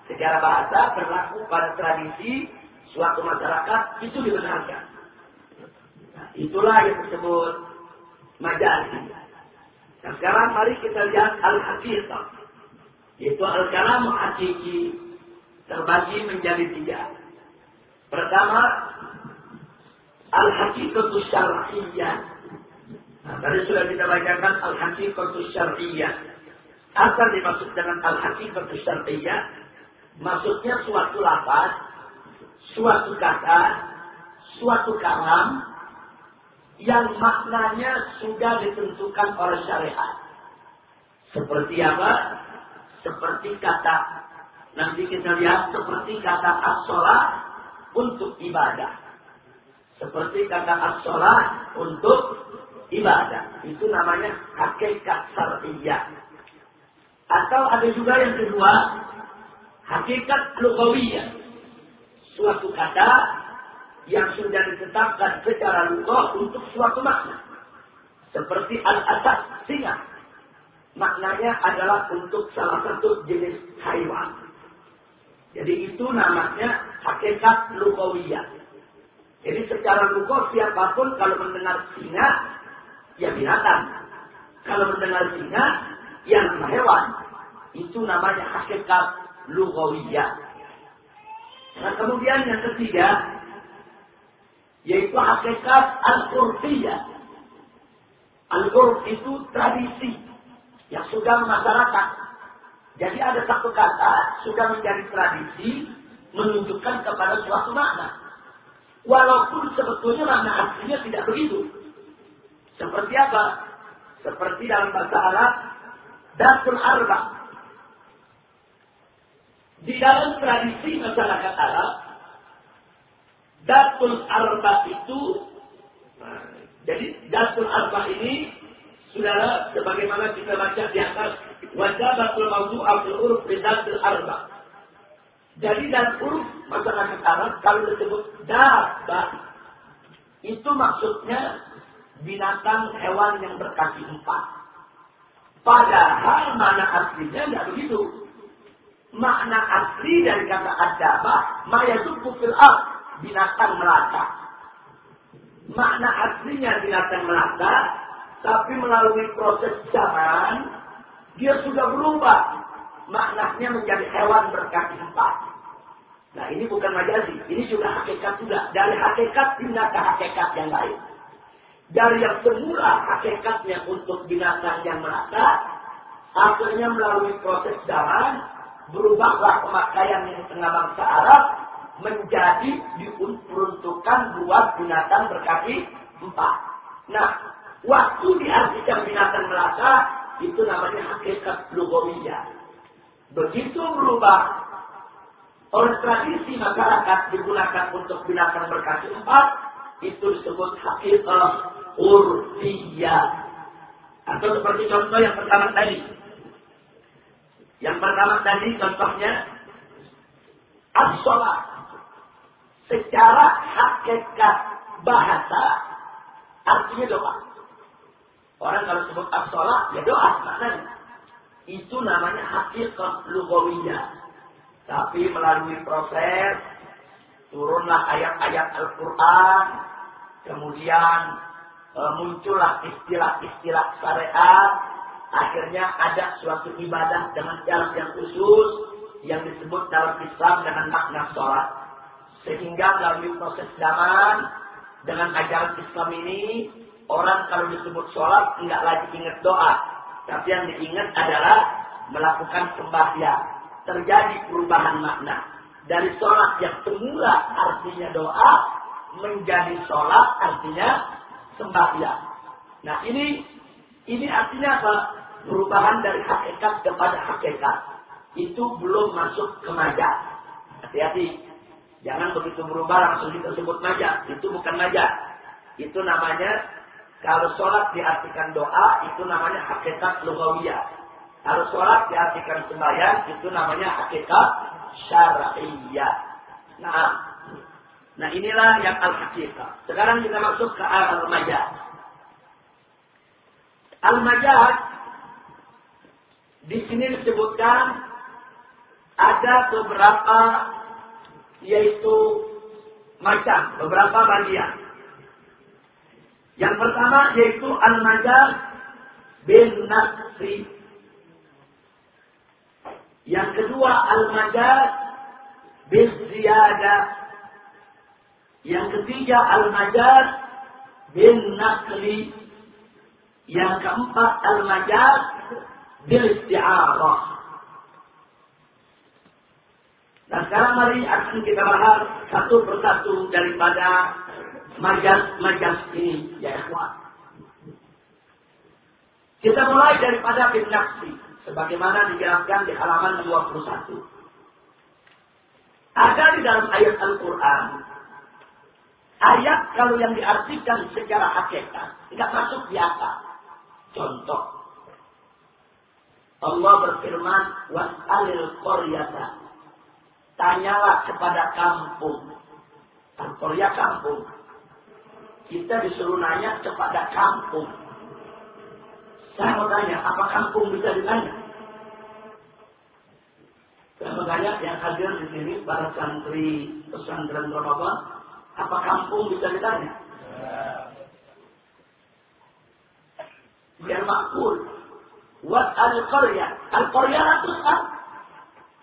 Secara bahasa berlaku pada tradisi suatu masyarakat itu dibenarkan. Nah, itulah yang disebut majazi. Nah, sekarang mari kita lihat al-haqiqah. Yaitu al-kalam hakiki terbagi menjadi tiga. Pertama, al-haqiqatu syar'iyyah. Nah, tadi sudah kita bacakan al-haqiqatu syar'iyyah. Apa dimaksud dengan al-haqiqatu syar'iyyah? Maksudnya suatu lapas, suatu kata, suatu kalam yang maknanya sudah ditentukan oleh syariat. Seperti apa? Seperti kata nanti kita lihat seperti kata as untuk ibadah. Seperti kata as untuk ibadah. Itu namanya hakikat syariah. Atau ada juga yang kedua, hakikat lugawiyah. Suatu kata yang sudah ditetapkan secara lugah untuk suatu makna. Seperti al-asad, singa. Maknanya adalah untuk salah satu jenis haiwan. Jadi itu namanya hakikat lugawiyah. Jadi secara lugah siapa pun kalau mendengar singa, ya binatang. Kalau mendengar singa, ya nama hewan. Itu namanya hakikat lugawiyah. Nah kemudian yang ketiga, yaitu hakikat al-urfiyah. Al-urf itu tradisi yang sudah masyarakat. Jadi ada satu kata sudah menjadi tradisi menunjukkan kepada suatu makna. Walaupun sebetulnya makna aslinya tidak begitu. Seperti apa? Seperti dalam bahasa Arab, Datul Arba. Di dalam tradisi masyarakat Arab, Datul Arba itu, jadi Datul Arba ini, saudara, sebagaimana kita baca di atas, wajabatul mawdu abdul uruf di Datul Arba. Jadi dalam uruf masyarakat Arab, kalau disebut Dabba, itu maksudnya binatang hewan yang berkaki empat. Padahal mana aslinya tidak begitu. Makna asli dari kata adabah, maya fil ard binatang melata. Makna aslinya binatang melata, tapi melalui proses zaman, dia sudah berubah. Maknanya menjadi hewan berkaki empat. Nah ini bukan majazi, ini juga hakikat juga. Dari hakikat pindah ke hakikat yang lain. Dari yang semula hakikatnya untuk binatang yang melata, akhirnya melalui proses zaman, berubahlah pemakaian yang tengah bangsa Arab menjadi diperuntukkan buat binatang berkaki empat. Nah, waktu diartikan binatang melata, itu namanya hakikat lugawiyah. Begitu berubah oleh tradisi masyarakat digunakan untuk binatang berkaki empat, itu disebut hakikat urfiyah. Atau seperti contoh yang pertama tadi. Yang pertama tadi contohnya as secara hakikat bahasa artinya doa. Orang kalau sebut as-sholat, ya doa maknanya. Itu namanya hakikat lugawiyah. Tapi melalui proses, turunlah ayat-ayat Al-Quran, kemudian e, muncullah istilah-istilah syariat, akhirnya ada suatu ibadah dengan jalan yang khusus, yang disebut dalam Islam dengan makna sholat. Sehingga melalui proses zaman, dengan ajaran Islam ini, orang kalau disebut sholat tidak lagi ingat doa. Tapi yang diingat adalah melakukan sembahyang. Terjadi perubahan makna. Dari sholat yang semula artinya doa, menjadi sholat artinya sembahyang. Nah ini ini artinya apa? Perubahan dari hakikat kepada hakikat itu belum masuk ke majaz. Hati-hati. Jangan begitu berubah langsung kita sebut. Itu bukan majaz. Itu namanya kalau sholat diartikan doa itu namanya hakikat lugawiyah. Kalau sholat diartikan sembahyang itu namanya hakikat syar'iyah. Nah, nah inilah yang al-hakikat. Sekarang kita masuk ke al-majaz. Al-majaz di sini disebutkan ada beberapa yaitu macam, beberapa bagian. Yang pertama yaitu al-majaz bin nasri. Yang kedua al-majaz bin ziyadah. Yang ketiga al-majaz bin nakli. Yang keempat al-majaz bil isti'arah. Dan sekarang mari akan kita bahas satu persatu daripada majas-majas ini, ya ikhwan. Kita mulai daripada bin sebagaimana dijelaskan di halaman 21. Ada di dalam ayat Al-Quran, ayat kalau yang diartikan secara hakikat, tidak masuk di akal. Contoh, Allah berfirman, Was'alil qaryata Tanyalah kepada kampung. Korea kampung Kita disuruh nanya kepada kampung. Saya mau tanya, apa kampung bisa ditanya? Saya mau tanya yang hadir di sini, para santri pesantren Ramadan, apa kampung bisa ditanya? Biar makul. Wat al-Qarya. Al-Qarya itu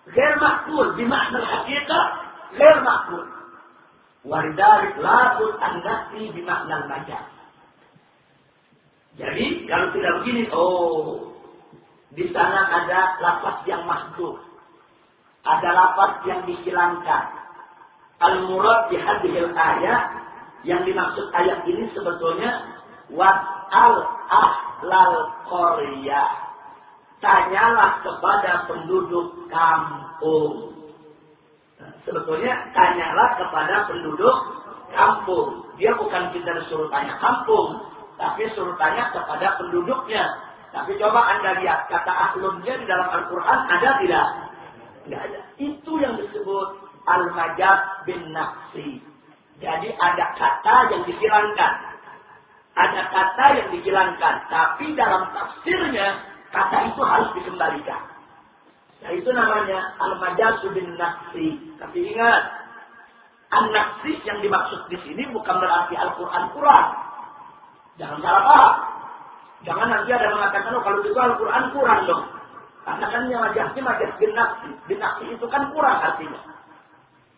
غير مقبول بمعنى الحقيقة غير مقبول Waridalik labud an-nafsi bimakna baca. Jadi kalau tidak begini, oh di sana ada lapas yang makhluk. Ada lapas yang dihilangkan. Al-murad di hadhil ayat yang dimaksud ayat ini sebetulnya was'al ahlal Korea. Tanyalah kepada penduduk kampung sebetulnya tanyalah kepada penduduk kampung. Dia bukan kita disuruh tanya kampung, tapi suruh tanya kepada penduduknya. Tapi coba anda lihat kata ahlunnya di dalam Al-Quran ada tidak? Tidak ada. Itu yang disebut al-majab bin nafsi. Jadi ada kata yang dihilangkan. Ada kata yang dihilangkan. Tapi dalam tafsirnya kata itu harus dikembalikan. Nah itu namanya al-majasu bin nafsi. Tapi ingat, an-nafsi yang dimaksud di sini bukan berarti Al-Quran kurang. Jangan salah paham. Jangan nanti ada mengatakan, oh kalau itu Al-Quran kurang dong. Karena kan yang majasnya majas bin nafsi. Bin nafsi itu kan kurang artinya.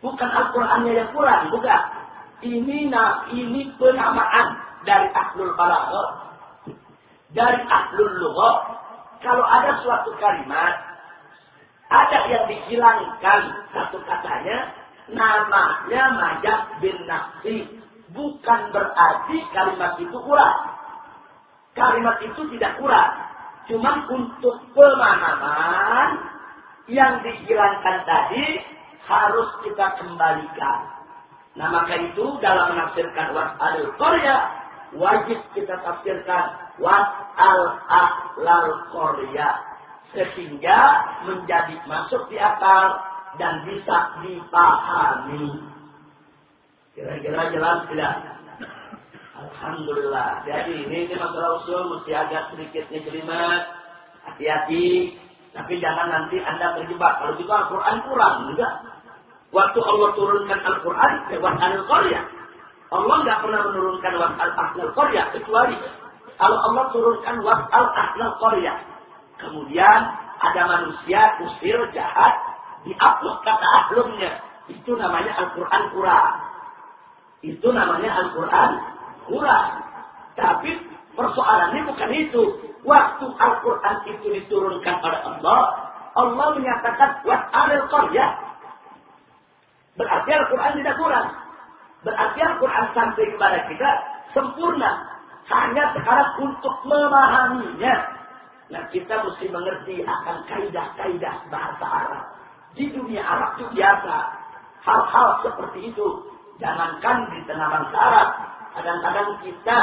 Bukan Al-Qurannya yang kurang, bukan. Ini nah, ini penamaan dari ahlul balaghah, dari ahlul lughah, kalau ada suatu kalimat, ada yang dihilangkan satu katanya, namanya majaz bin nafsi. Bukan berarti kalimat itu kurang. Kalimat itu tidak kurang. Cuma untuk pemahaman yang dihilangkan tadi harus kita kembalikan. Nah maka itu dalam menafsirkan was'alil Korea wajib kita tafsirkan was'al ahlal Korea sehingga menjadi masuk di akal dan bisa dipahami. Kira-kira jelas tidak? Alhamdulillah. Jadi ini, ini masalah usul mesti agak sedikit ngejelimet. Hati-hati. Tapi jangan nanti Anda terjebak. Kalau juga Al-Quran kurang. Enggak. Waktu Allah turunkan Al-Quran, lewat Al-Qaryah. Allah nggak pernah menurunkan wat al-ahlul kecuali kalau Allah turunkan wat al-ahlul. Kemudian ada manusia usir jahat, dihapus kata ahlumnya. Itu namanya Al-Quran kurang. Itu namanya Al-Quran kurang. Tapi persoalannya bukan itu. Waktu Al-Quran itu diturunkan oleh Allah, Allah menyatakan wat al qaryah. Berarti Al-Quran tidak kurang. Berarti Al-Quran sampai kepada kita sempurna. Hanya sekarang untuk memahaminya. Nah kita mesti mengerti akan kaidah-kaidah bahasa Arab. Di dunia Arab itu biasa. Hal-hal seperti itu. Jangankan di tengah bangsa Arab. Kadang-kadang kita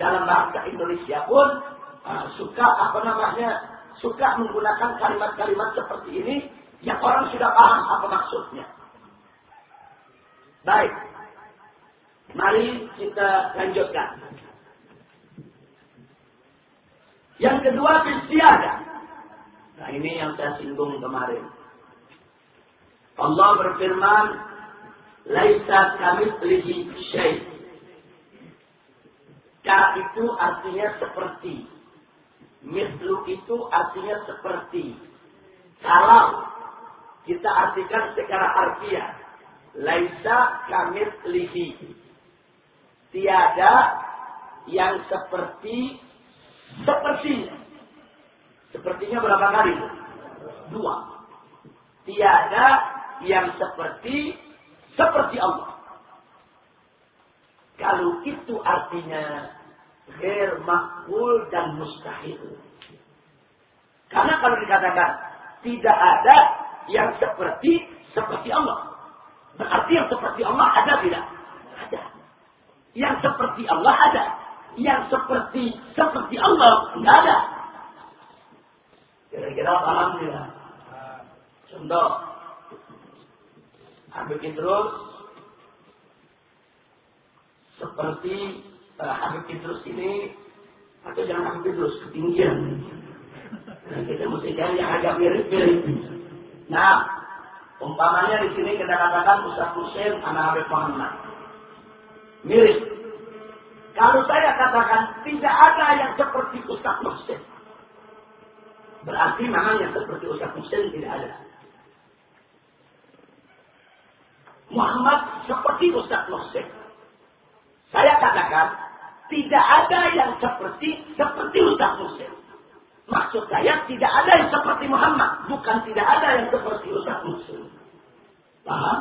dalam bahasa Indonesia pun uh, suka apa namanya suka menggunakan kalimat-kalimat seperti ini yang orang sudah paham apa maksudnya. Baik, mari kita lanjutkan. Yang kedua istiadah. Nah ini yang saya singgung kemarin. Allah berfirman, "Laisa kamitslihi syai'." Ka itu artinya seperti. Mislu itu artinya seperti. Kalau kita artikan secara harfiah, laisa kamitslihi. Tiada yang seperti sepertinya. Sepertinya berapa kali? Dua. Tiada yang seperti seperti Allah. Kalau itu artinya ghair makbul dan mustahil. Karena kalau dikatakan tidak ada yang seperti seperti Allah. Berarti yang seperti Allah ada tidak? Ada. Yang seperti Allah ada. Yang seperti seperti Allah tidak ada. Kira-kira paham tidak? Contoh. Habib Idrus seperti uh, Habib Idrus ini atau jangan Habib Idrus ketinggian. Nah, kita mesti cari yang agak mirip-mirip. Nah, umpamanya di sini kita katakan Ustaz Hussein anak Habib Muhammad. Mirip. Kalau saya katakan tidak ada yang seperti Ustaz Hussein. Berarti memang yang seperti Ustaz Hussein tidak ada. Muhammad seperti Ustaz Hussein. Saya katakan, tidak ada yang seperti seperti Ustaz Hussein. Maksud saya tidak ada yang seperti Muhammad, bukan tidak ada yang seperti Ustaz Hussein. Paham?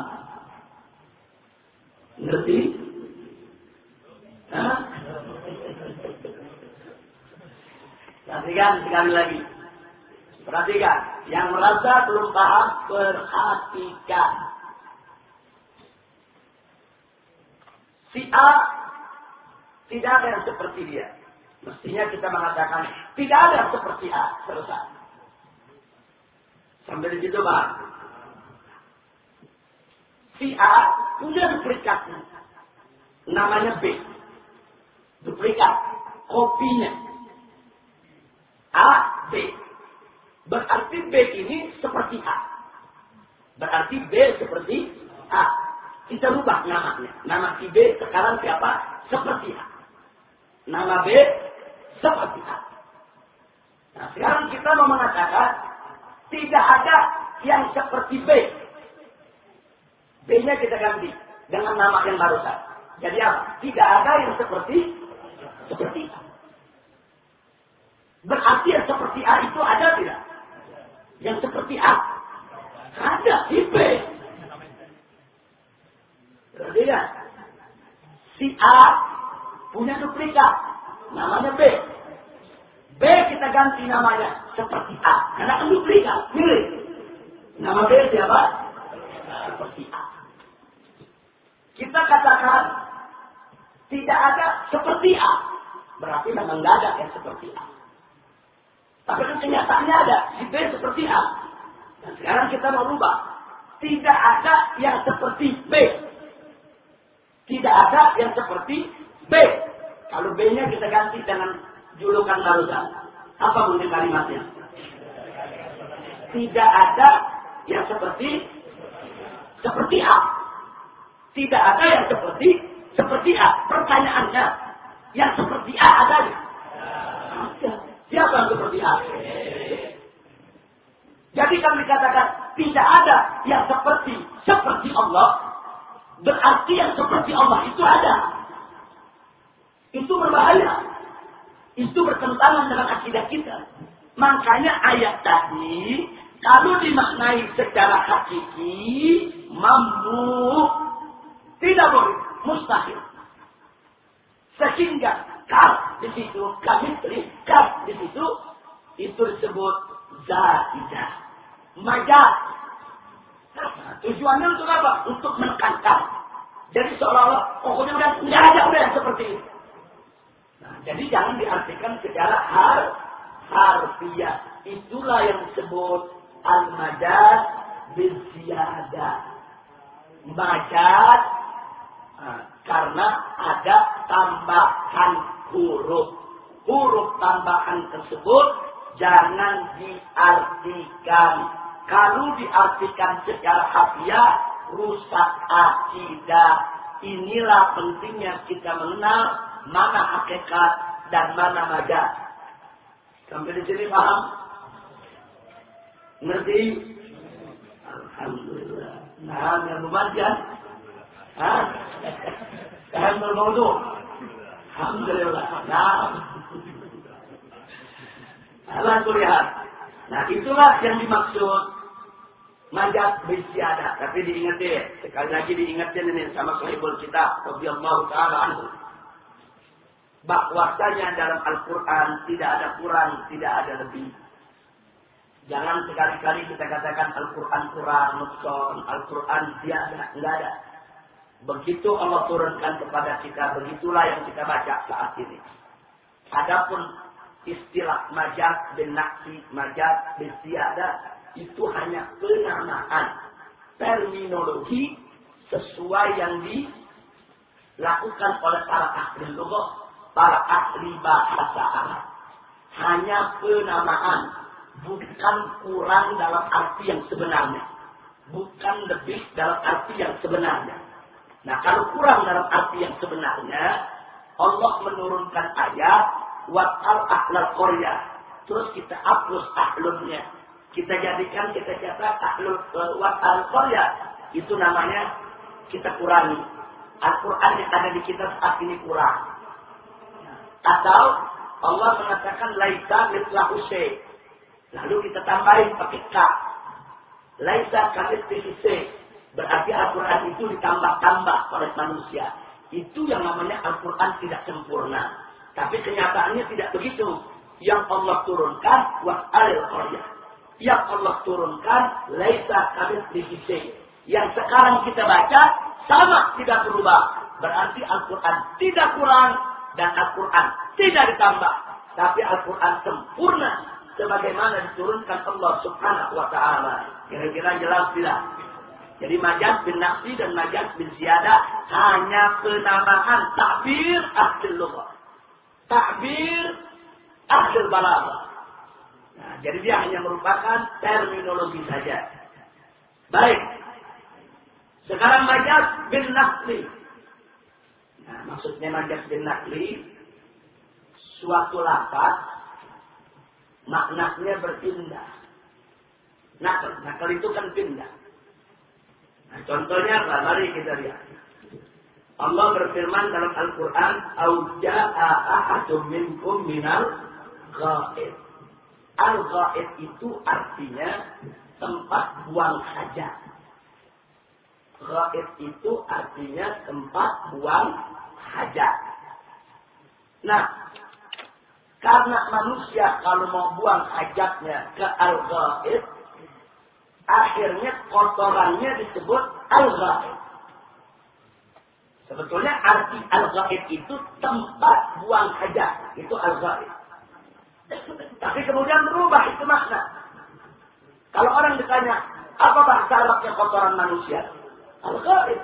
Ngerti? Perhatikan sekali lagi. Perhatikan. Yang merasa belum paham, perhatikan. Si A tidak ada yang seperti dia. Mestinya kita mengatakan tidak ada yang seperti A. Selesai. Di situ Pak. Si A punya duplikatnya. Namanya B. Duplikat. Kopinya. A, B. Berarti B ini seperti A. Berarti B seperti A. Kita rubah namanya. Nama si B sekarang siapa? Seperti A. Nama B seperti A. Nah, sekarang kita mau mengatakan tidak ada yang seperti B. B-nya kita ganti dengan nama yang barusan. Jadi apa? Tidak ada yang seperti seperti A. Berarti yang seperti A itu ada tidak? Yang seperti A. Ada di B. Berarti kan? Si A punya duplikat. Namanya B. B kita ganti namanya seperti A. Karena kan duplikat. Mirip. Nama B siapa? Seperti A. Kita katakan tidak ada seperti A. Berarti memang tidak ada yang seperti A. Tapi kan kenyataannya ada. Si B seperti A. Dan sekarang kita mau rubah. Tidak ada yang seperti B. Tidak ada yang seperti B. Kalau B-nya kita ganti dengan julukan barusan. Apa mungkin kalimatnya? Tidak ada yang seperti seperti A. Tidak ada yang seperti seperti A. Pertanyaannya, yang seperti A ada? Ada. Siapa yang seperti A? Jadi kami dikatakan tidak ada yang seperti seperti Allah, berarti yang seperti Allah itu ada. Itu berbahaya. Itu bertentangan dengan akidah kita. Makanya ayat tadi kalau dimaknai secara hakiki mampu tidak boleh mustahil. Sehingga kaf di situ, kamitri, kaf di situ itu disebut zaidah. Nah, tujuannya untuk apa? Untuk menekankan. Jadi seolah-olah pokoknya udah nggak ada udah seperti itu. Nah, jadi jangan diartikan secara har harfiah. Itulah yang disebut al-majaz bil Majaz nah, karena ada tambahan huruf. Huruf tambahan tersebut jangan diartikan. Kalau diartikan secara harfiah, rusak akidah. Inilah pentingnya kita mengenal mana hakikat dan mana majaz. Sampai di sini paham? Ngerti? Alhamdulillah. Nah, yang membaca. Hah? Tahan bermaudu. Alhamdulillah. Nah. Alhamdulillah. Nah, itulah yang dimaksud majaz ada. Tapi diingetin, sekali lagi diingetin ini sama sahibul kita, radhiyallahu taala bahwasanya dalam Al-Quran tidak ada kurang, tidak ada lebih. Jangan sekali-kali kita katakan Al-Quran kurang, nukson, Al-Quran tiada, enggak ada. Begitu Allah turunkan kepada kita, begitulah yang kita baca saat ini. Adapun istilah majaz bin naksi, majaz bin tiada, itu hanya penamaan terminologi sesuai yang dilakukan oleh para ahli lugah para ahli bahasa Arab. Hanya penamaan, bukan kurang dalam arti yang sebenarnya. Bukan lebih dalam arti yang sebenarnya. Nah kalau kurang dalam arti yang sebenarnya, Allah menurunkan ayat, Wa'al ahlal Korea. Terus kita hapus ahlunnya. Kita jadikan, kita kata ahlul uh, Wa'al Korea. Itu namanya kita kurangi. Al-Quran yang ada di kita saat ini kurang. Atau Allah mengatakan laisa mitlahu syai. Lalu kita tambahin pakai ka. Laisa kamitslihi syai. Berarti Al-Qur'an itu ditambah-tambah oleh manusia. Itu yang namanya Al-Qur'an tidak sempurna. Tapi kenyataannya tidak begitu. Yang Allah turunkan alil qaryah. Yang Allah turunkan laisa syai. Yang sekarang kita baca sama tidak berubah. Berarti Al-Quran tidak kurang dan Al-Quran tidak ditambah. Tapi Al-Quran sempurna sebagaimana diturunkan Allah Subhanahu wa taala. Kira-kira jelas tidak? Jadi majaz bin nafsi dan majaz bin siada hanya penamaan takbir ahli lughah. Takbir ahli balaghah. Jadi dia hanya merupakan terminologi saja. Baik. Sekarang majaz bin nafsi. Nah, maksudnya majaz bin nakli suatu lafaz maknanya berpindah. Nakal, nakal itu kan pindah. Contohnya apa? Mari kita lihat. Allah berfirman dalam Al-Quran, "Auja'a ahadum minkum minal ghaib." Al-ghaib itu artinya tempat buang hajat. Ghaib itu artinya tempat buang hajat. Nah, karena manusia kalau mau buang hajatnya ke al-ghaib, akhirnya kotorannya disebut al-ghaib. Sebetulnya arti al-ghaib itu tempat buang hajat. Itu al-ghaib. Tapi kemudian berubah itu makna. Kalau orang ditanya, apa bahasa Arabnya kotoran manusia? Al-ghaib.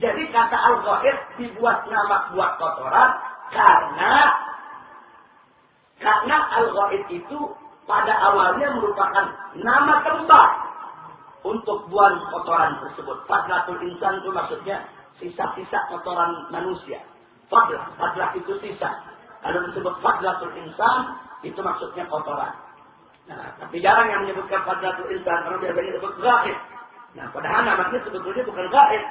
Jadi kata al-ghaib dibuat nama buat kotoran karena karena al-ghaib itu pada awalnya merupakan nama tempat untuk buang kotoran tersebut. Fadlatul insan itu maksudnya sisa-sisa kotoran manusia. Fadlah, fadlah itu sisa. Kalau disebut fadlatul insan, itu maksudnya kotoran. Nah, tapi jarang yang menyebutkan fadlatul insan, karena biasanya disebut gaib. Nah, padahal namanya sebetulnya bukan gaib.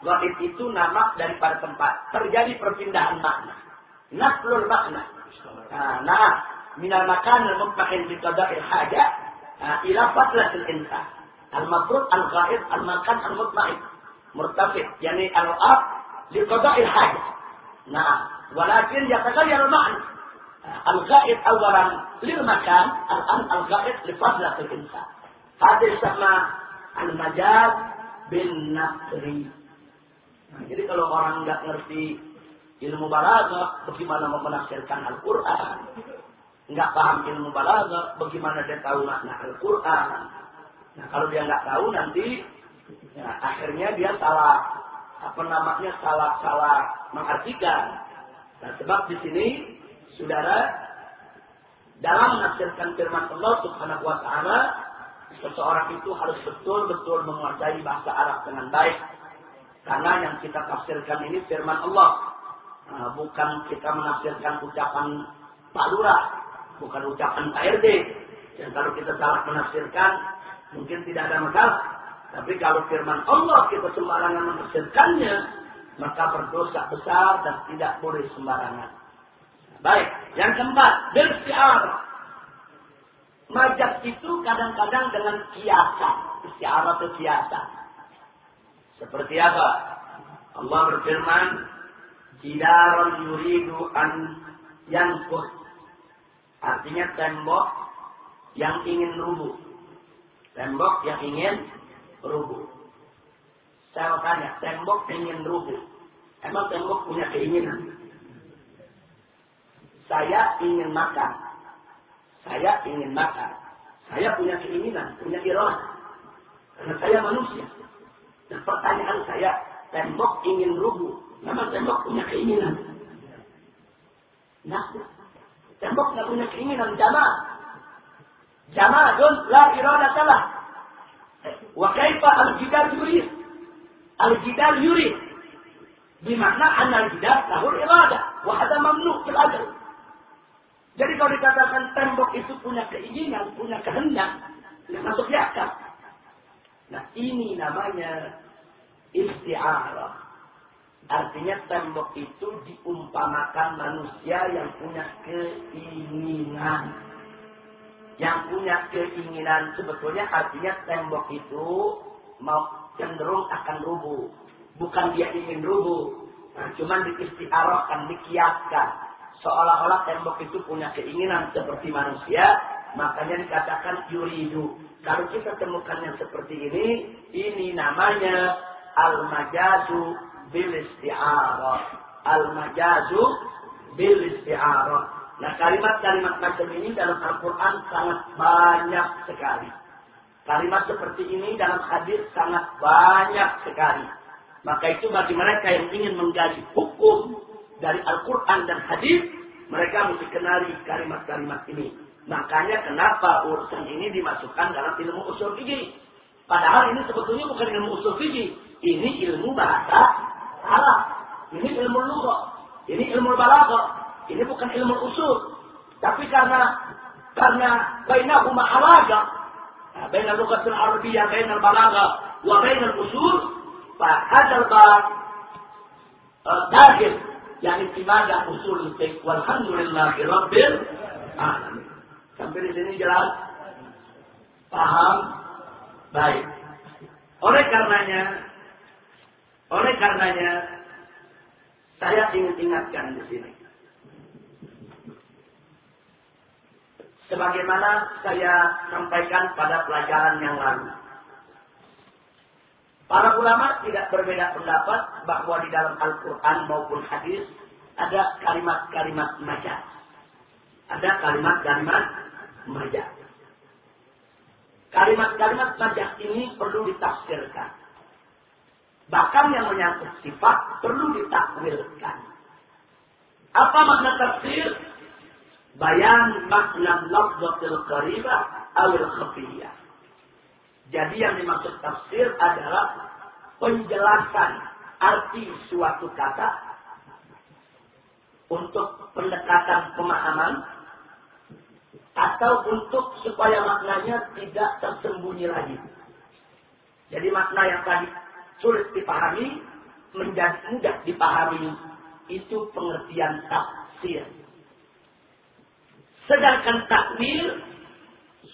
Gaib itu nama daripada tempat. Terjadi perpindahan makna. Naklul makna. Nah, nah ila fadlatul insan. Al-mafrud al-ghaib al-makan al-mutmain. Murtafid. Yani al-ab di qada'il hajat. Nah, walakin yataghayyar al-ma'na. Al-ghaib awalan lil makan, al-an al-ghaib li fadlatul insan. Hadis sama al-majaz bin nasri. Nah, jadi kalau orang nggak ngerti ilmu balaghah, bagaimana menafsirkan Al-Quran? Nggak paham ilmu balaghah, bagaimana dia tahu makna Al-Quran? Nah, kalau dia nggak tahu nanti, ya, akhirnya dia salah apa namanya salah salah mengartikan. Nah, sebab di sini, saudara, dalam menafsirkan firman Allah Subhanahu Wa Taala, seseorang itu harus betul-betul menguasai bahasa Arab dengan baik. Karena yang kita tafsirkan ini firman Allah. Nah, bukan kita menafsirkan ucapan Pak Lurah. Bukan ucapan Pak RD. Dan kalau kita salah menafsirkan, mungkin tidak ada masalah. Tapi kalau firman Allah kita sembarangan menafsirkannya, maka berdosa besar dan tidak boleh sembarangan. Baik, yang keempat, bersiarah. Majaz itu kadang-kadang dengan kiasan. Istiarah itu kiasan. Seperti apa? Allah berfirman, Jidaron yuridu an yankuh. Artinya tembok yang ingin rubuh. Tembok yang ingin rubuh. Saya tanya, tembok ingin rubuh. Emang tembok punya keinginan? Saya ingin makan. Saya ingin makan. Saya punya keinginan, punya iradah. Karena saya manusia. Dan pertanyaan saya, tembok ingin rubuh. Memang tembok punya keinginan. Nah, tembok nggak punya keinginan. Jamaah don la iradah salah. Wa kaifa al-jidal yurid? Al-jidal yurid. Bimakna anna al-jidal lahu iradah. Wa hada mamnu fil ajal. Jadi kalau dikatakan tembok itu punya keinginan, punya kehendak, tidak masuk di akal. Nah ini namanya isti'arah. Artinya tembok itu diumpamakan manusia yang punya keinginan. Yang punya keinginan sebetulnya artinya tembok itu mau cenderung akan rubuh. Bukan dia ingin rubuh. Nah, cuman diistiarahkan, dikiaskan seolah-olah tembok itu punya keinginan seperti manusia, makanya dikatakan yuridu. Kalau kita temukan yang seperti ini, ini namanya al-majazu bil isti'arah. Al-majazu bil isti'arah. Nah kalimat-kalimat macam ini dalam Al-Quran sangat banyak sekali. Kalimat seperti ini dalam hadis sangat banyak sekali. Maka itu bagi mereka yang ingin menggali hukum dari Al-Quran dan hadis, mereka mesti kenali kalimat-kalimat ini. Makanya kenapa urusan ini dimasukkan dalam ilmu usul fikih. Padahal ini sebetulnya bukan ilmu usul fikih. Ini ilmu bahasa Arab. Ini ilmu lughah. Ini ilmu balaghah. Ini bukan ilmu usul. Tapi karena karena bainahuma alaga, nah, bainal lughatil arabiyyah, bainal balaghah wa bainal usul, uh, dakhil yang intimadah usul fiqh walhamdulillah rabbil alamin. Sampai di sini jelas? Paham? Baik. Oleh karenanya, oleh karenanya, saya ingin ingatkan di sini. Sebagaimana saya sampaikan pada pelajaran yang lalu. Para ulama tidak berbeda pendapat bahwa di dalam Al-Quran maupun hadis ada kalimat-kalimat majaz. Ada kalimat-kalimat majaz. Kalimat-kalimat majaz ini perlu ditafsirkan. Bahkan yang menyangkut sifat perlu ditakwilkan. Apa makna tafsir? Bayan makna lafzatil qaribah awil khafiyah. Jadi yang dimaksud tafsir adalah penjelasan arti suatu kata untuk pendekatan pemahaman atau untuk supaya maknanya tidak tersembunyi lagi. Jadi makna yang tadi sulit dipahami menjadi mudah dipahami itu pengertian tafsir. Sedangkan takwil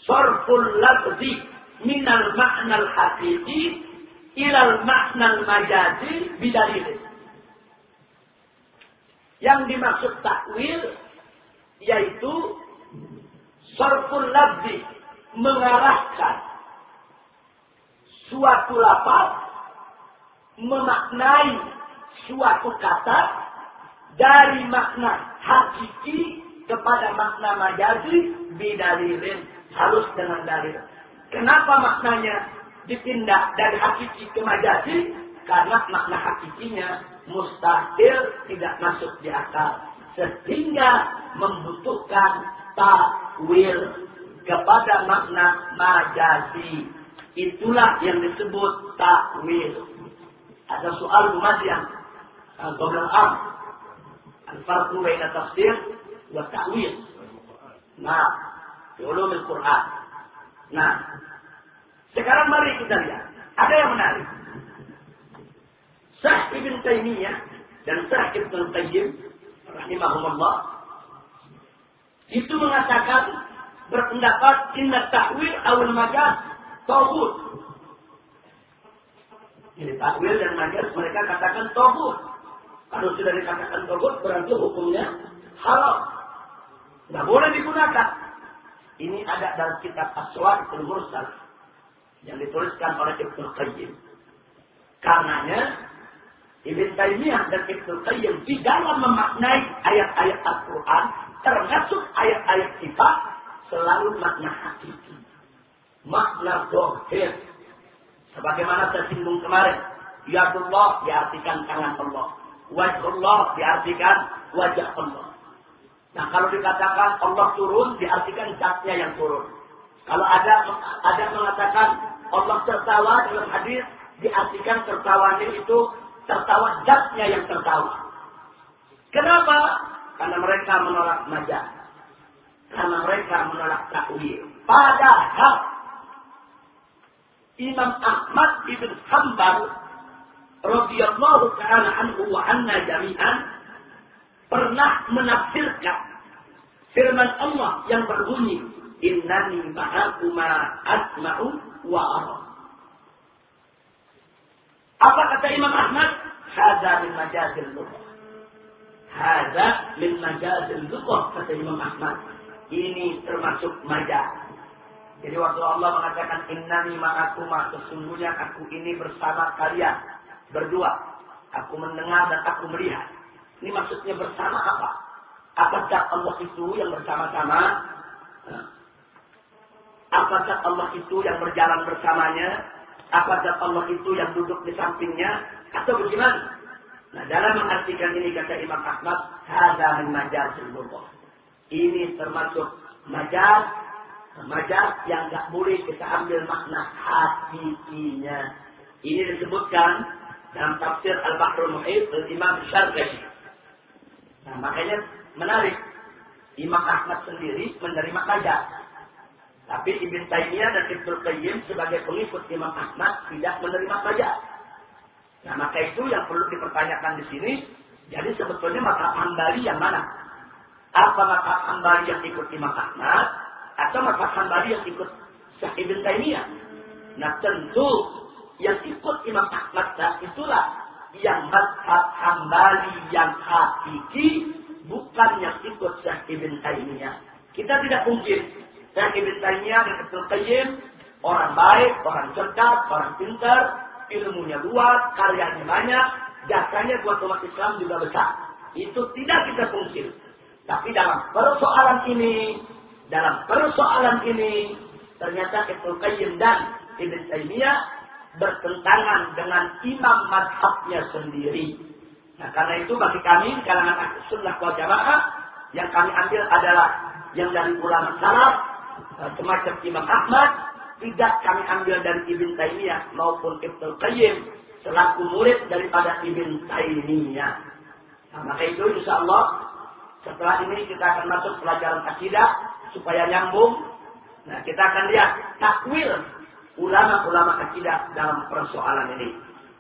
sorful lafzi minal maknal hakiki ilal maknal majazi bidalil. Yang dimaksud takwil yaitu sorful lafzi mengarahkan suatu lapas memaknai suatu kata dari makna hakiki kepada makna majazi bidalilin harus dengan dalil. Kenapa maknanya dipindah dari hakiki ke majazi? Karena makna hakikinya mustahil tidak masuk di akal. Sehingga membutuhkan takwil kepada makna majazi. Itulah yang disebut takwil. Ada soal Bumadiyah. Al-Qabla al-Am. Al-Farqu baina tafsir wa ta'wil. Nah, di ulum Al-Quran. Nah, sekarang mari kita lihat. Ada yang menarik. Sah Ibn Taymiyah dan Sah Ibn Tayyib rahimahumullah itu mengatakan berpendapat inna ta'wil awal majaz tauhid. Ini takwil dan majaz mereka katakan tauhid. Kalau sudah dikatakan tauhid berarti hukumnya halal. Tidak boleh digunakan. Ini ada dalam kitab Aswad Mursal yang dituliskan oleh Ibnu Qayyim. Karenanya Ibn Taymiyah dan Ibnu Qayyim di dalam memaknai ayat-ayat Al-Quran termasuk ayat-ayat sifat selalu makna hakiki. Makna dohir. Sebagaimana saya singgung kemarin. Yadullah diartikan tangan Allah. Wajhullah diartikan wajah Allah. Nah kalau dikatakan Allah turun diartikan zatnya yang turun. Kalau ada ada mengatakan Allah tertawa dalam hadis diartikan tertawanya itu tertawa zatnya yang tertawa. Kenapa? Karena mereka menolak majaz. Karena mereka menolak takwil. Padahal Imam Ahmad ibn Hanbal radhiyallahu taala anhu wa anna jami'an pernah menafsirkan firman Allah yang berbunyi innani ma'akuma asma'u wa ara. Apa kata Imam Ahmad? Hada min majazil lughah. Hada min majazil lughah kata Imam Ahmad. Ini termasuk majaz. Jadi waktu Allah mengatakan innani ma'akuma sesungguhnya aku ini bersama kalian berdua. Aku mendengar dan aku melihat. Ini maksudnya bersama apa? Apakah Allah itu yang bersama-sama? Apakah Allah itu yang berjalan bersamanya? Apakah Allah itu yang duduk di sampingnya? Atau bagaimana? Nah, dalam mengartikan ini kata Imam Ahmad, ada min majazil Ini termasuk majaz, majaz yang tak boleh kita ambil makna hakikinya. Ini disebutkan dalam tafsir Al-Bahrul Muhit oleh Imam Syarqi. Nah, makanya menarik. Imam Ahmad sendiri menerima majaz. Tapi Ibn Taymiyah dan Ibn Qayyim sebagai pengikut Imam Ahmad tidak menerima saja. Nah maka itu yang perlu dipertanyakan di sini. Jadi sebetulnya maka Hambali yang mana? Apa maka Hambali yang ikut Imam Ahmad? Atau maka Hambali yang ikut Syekh Ibn Taymiyah? Nah tentu yang ikut Imam Ahmad dan itulah yang mazhab Hambali yang hakiki bukan yang ikut Syekh Ibn Taymiyah. Kita tidak mungkin dan Ibn Taymiyah dan Ibn Qayyim orang baik, orang cerdas, orang pintar, ilmunya luas, karyanya banyak, jasanya buat umat Islam juga besar. Itu tidak kita pungkir. Tapi dalam persoalan ini, dalam persoalan ini, ternyata Ibn Qayyim dan Ibn Taymiyah bertentangan dengan imam madhabnya sendiri. Nah, karena itu bagi kami kalangan sunnah wal jamaah yang kami ambil adalah yang dari ulama salaf eh, semacam Imam Ahmad tidak kami ambil dari Ibn Taimiyah maupun Ibnu Qayyim selaku murid daripada Ibn Taimiyah. Nah, maka itu insya Allah setelah ini kita akan masuk pelajaran akidah supaya nyambung. Nah, kita akan lihat takwil ulama-ulama akidah dalam persoalan ini.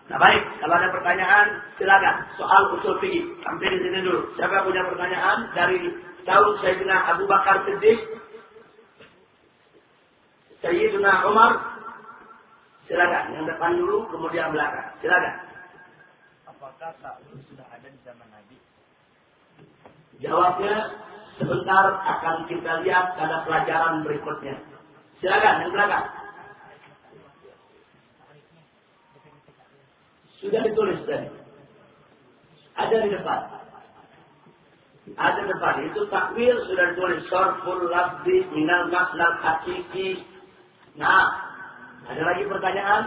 Nah baik, kalau ada pertanyaan silakan. Soal usul fikih sampai di sini dulu. Siapa punya pertanyaan dari tahun Sayyidina Abu Bakar Siddiq, Sayyidina Umar, silakan. Yang depan dulu, kemudian belakang. Silakan. Apakah takwil sudah ada di zaman Nabi? Jawabnya sebentar akan kita lihat pada pelajaran berikutnya. Silakan yang belakang. Sudah ditulis tadi. Ada di depan. Ada di depan. Itu takwil sudah ditulis. Sorful labdi minal makna hakiki. Nah, ada lagi pertanyaan?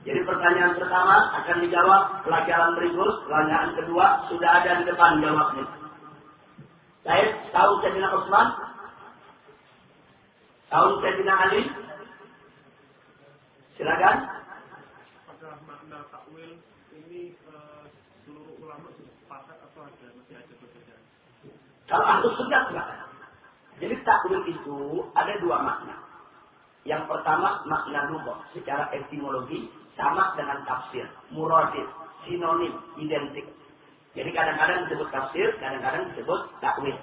Jadi pertanyaan pertama akan dijawab pelajaran berikut. Pertanyaan kedua sudah ada di depan jawabnya. Saya tahu Sayyidina Utsman? Tahu Sayyidina Ali? Silakan. Kalau ahlu sunnah enggak. Jadi takwil itu ada dua makna. Yang pertama makna lugah secara etimologi sama dengan tafsir, muradif, sinonim, identik. Jadi kadang-kadang disebut tafsir, kadang-kadang disebut takwil.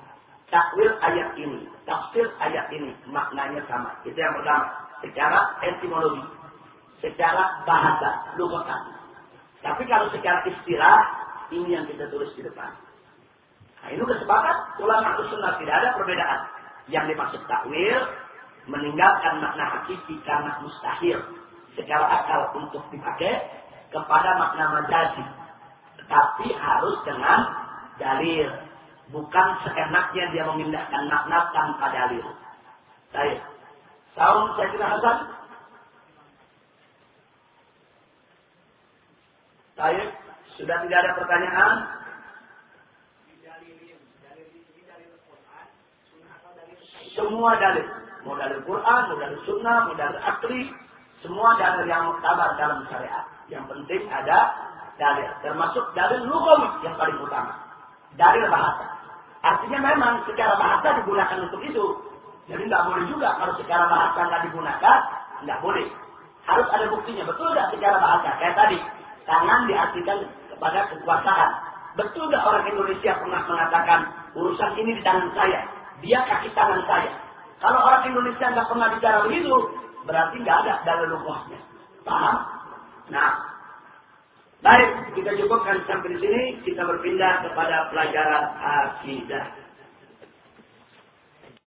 Takwil ayat ini, tafsir ayat ini, maknanya sama. Itu yang pertama. Secara etimologi, secara bahasa, lugah. Tapi kalau secara istilah, ini yang kita tulis di depan. Nah, ini kesepakat ulama sunnah tidak ada perbedaan. Yang dimaksud takwil meninggalkan makna hakiki karena mustahil secara akal untuk dipakai kepada makna majazi. Tetapi harus dengan dalil. Bukan seenaknya dia memindahkan makna tanpa dalil. Baik. Saum saya kira Hasan. Baik. Sudah tidak ada pertanyaan. Semua dalil. Mau dalil Quran, mau dalil sunnah, mau dalil akli. Semua dalil yang muktabar dalam syariat. Yang penting ada dalil. Termasuk dalil lugawi yang paling utama. Dalil bahasa. Artinya memang secara bahasa digunakan untuk itu. Jadi nggak boleh juga kalau secara bahasa nggak digunakan, nggak boleh. Harus ada buktinya. Betul nggak secara bahasa? Kayak tadi, tangan diartikan kepada kekuasaan. Betul nggak orang Indonesia pernah mengatakan urusan ini di tangan saya? Dia kaki tangan saya. Kalau orang Indonesia nggak pernah bicara begitu, berarti nggak ada dalam lukuhnya. Paham? Nah, baik kita cukupkan sampai di sini. Kita berpindah kepada pelajaran akidah.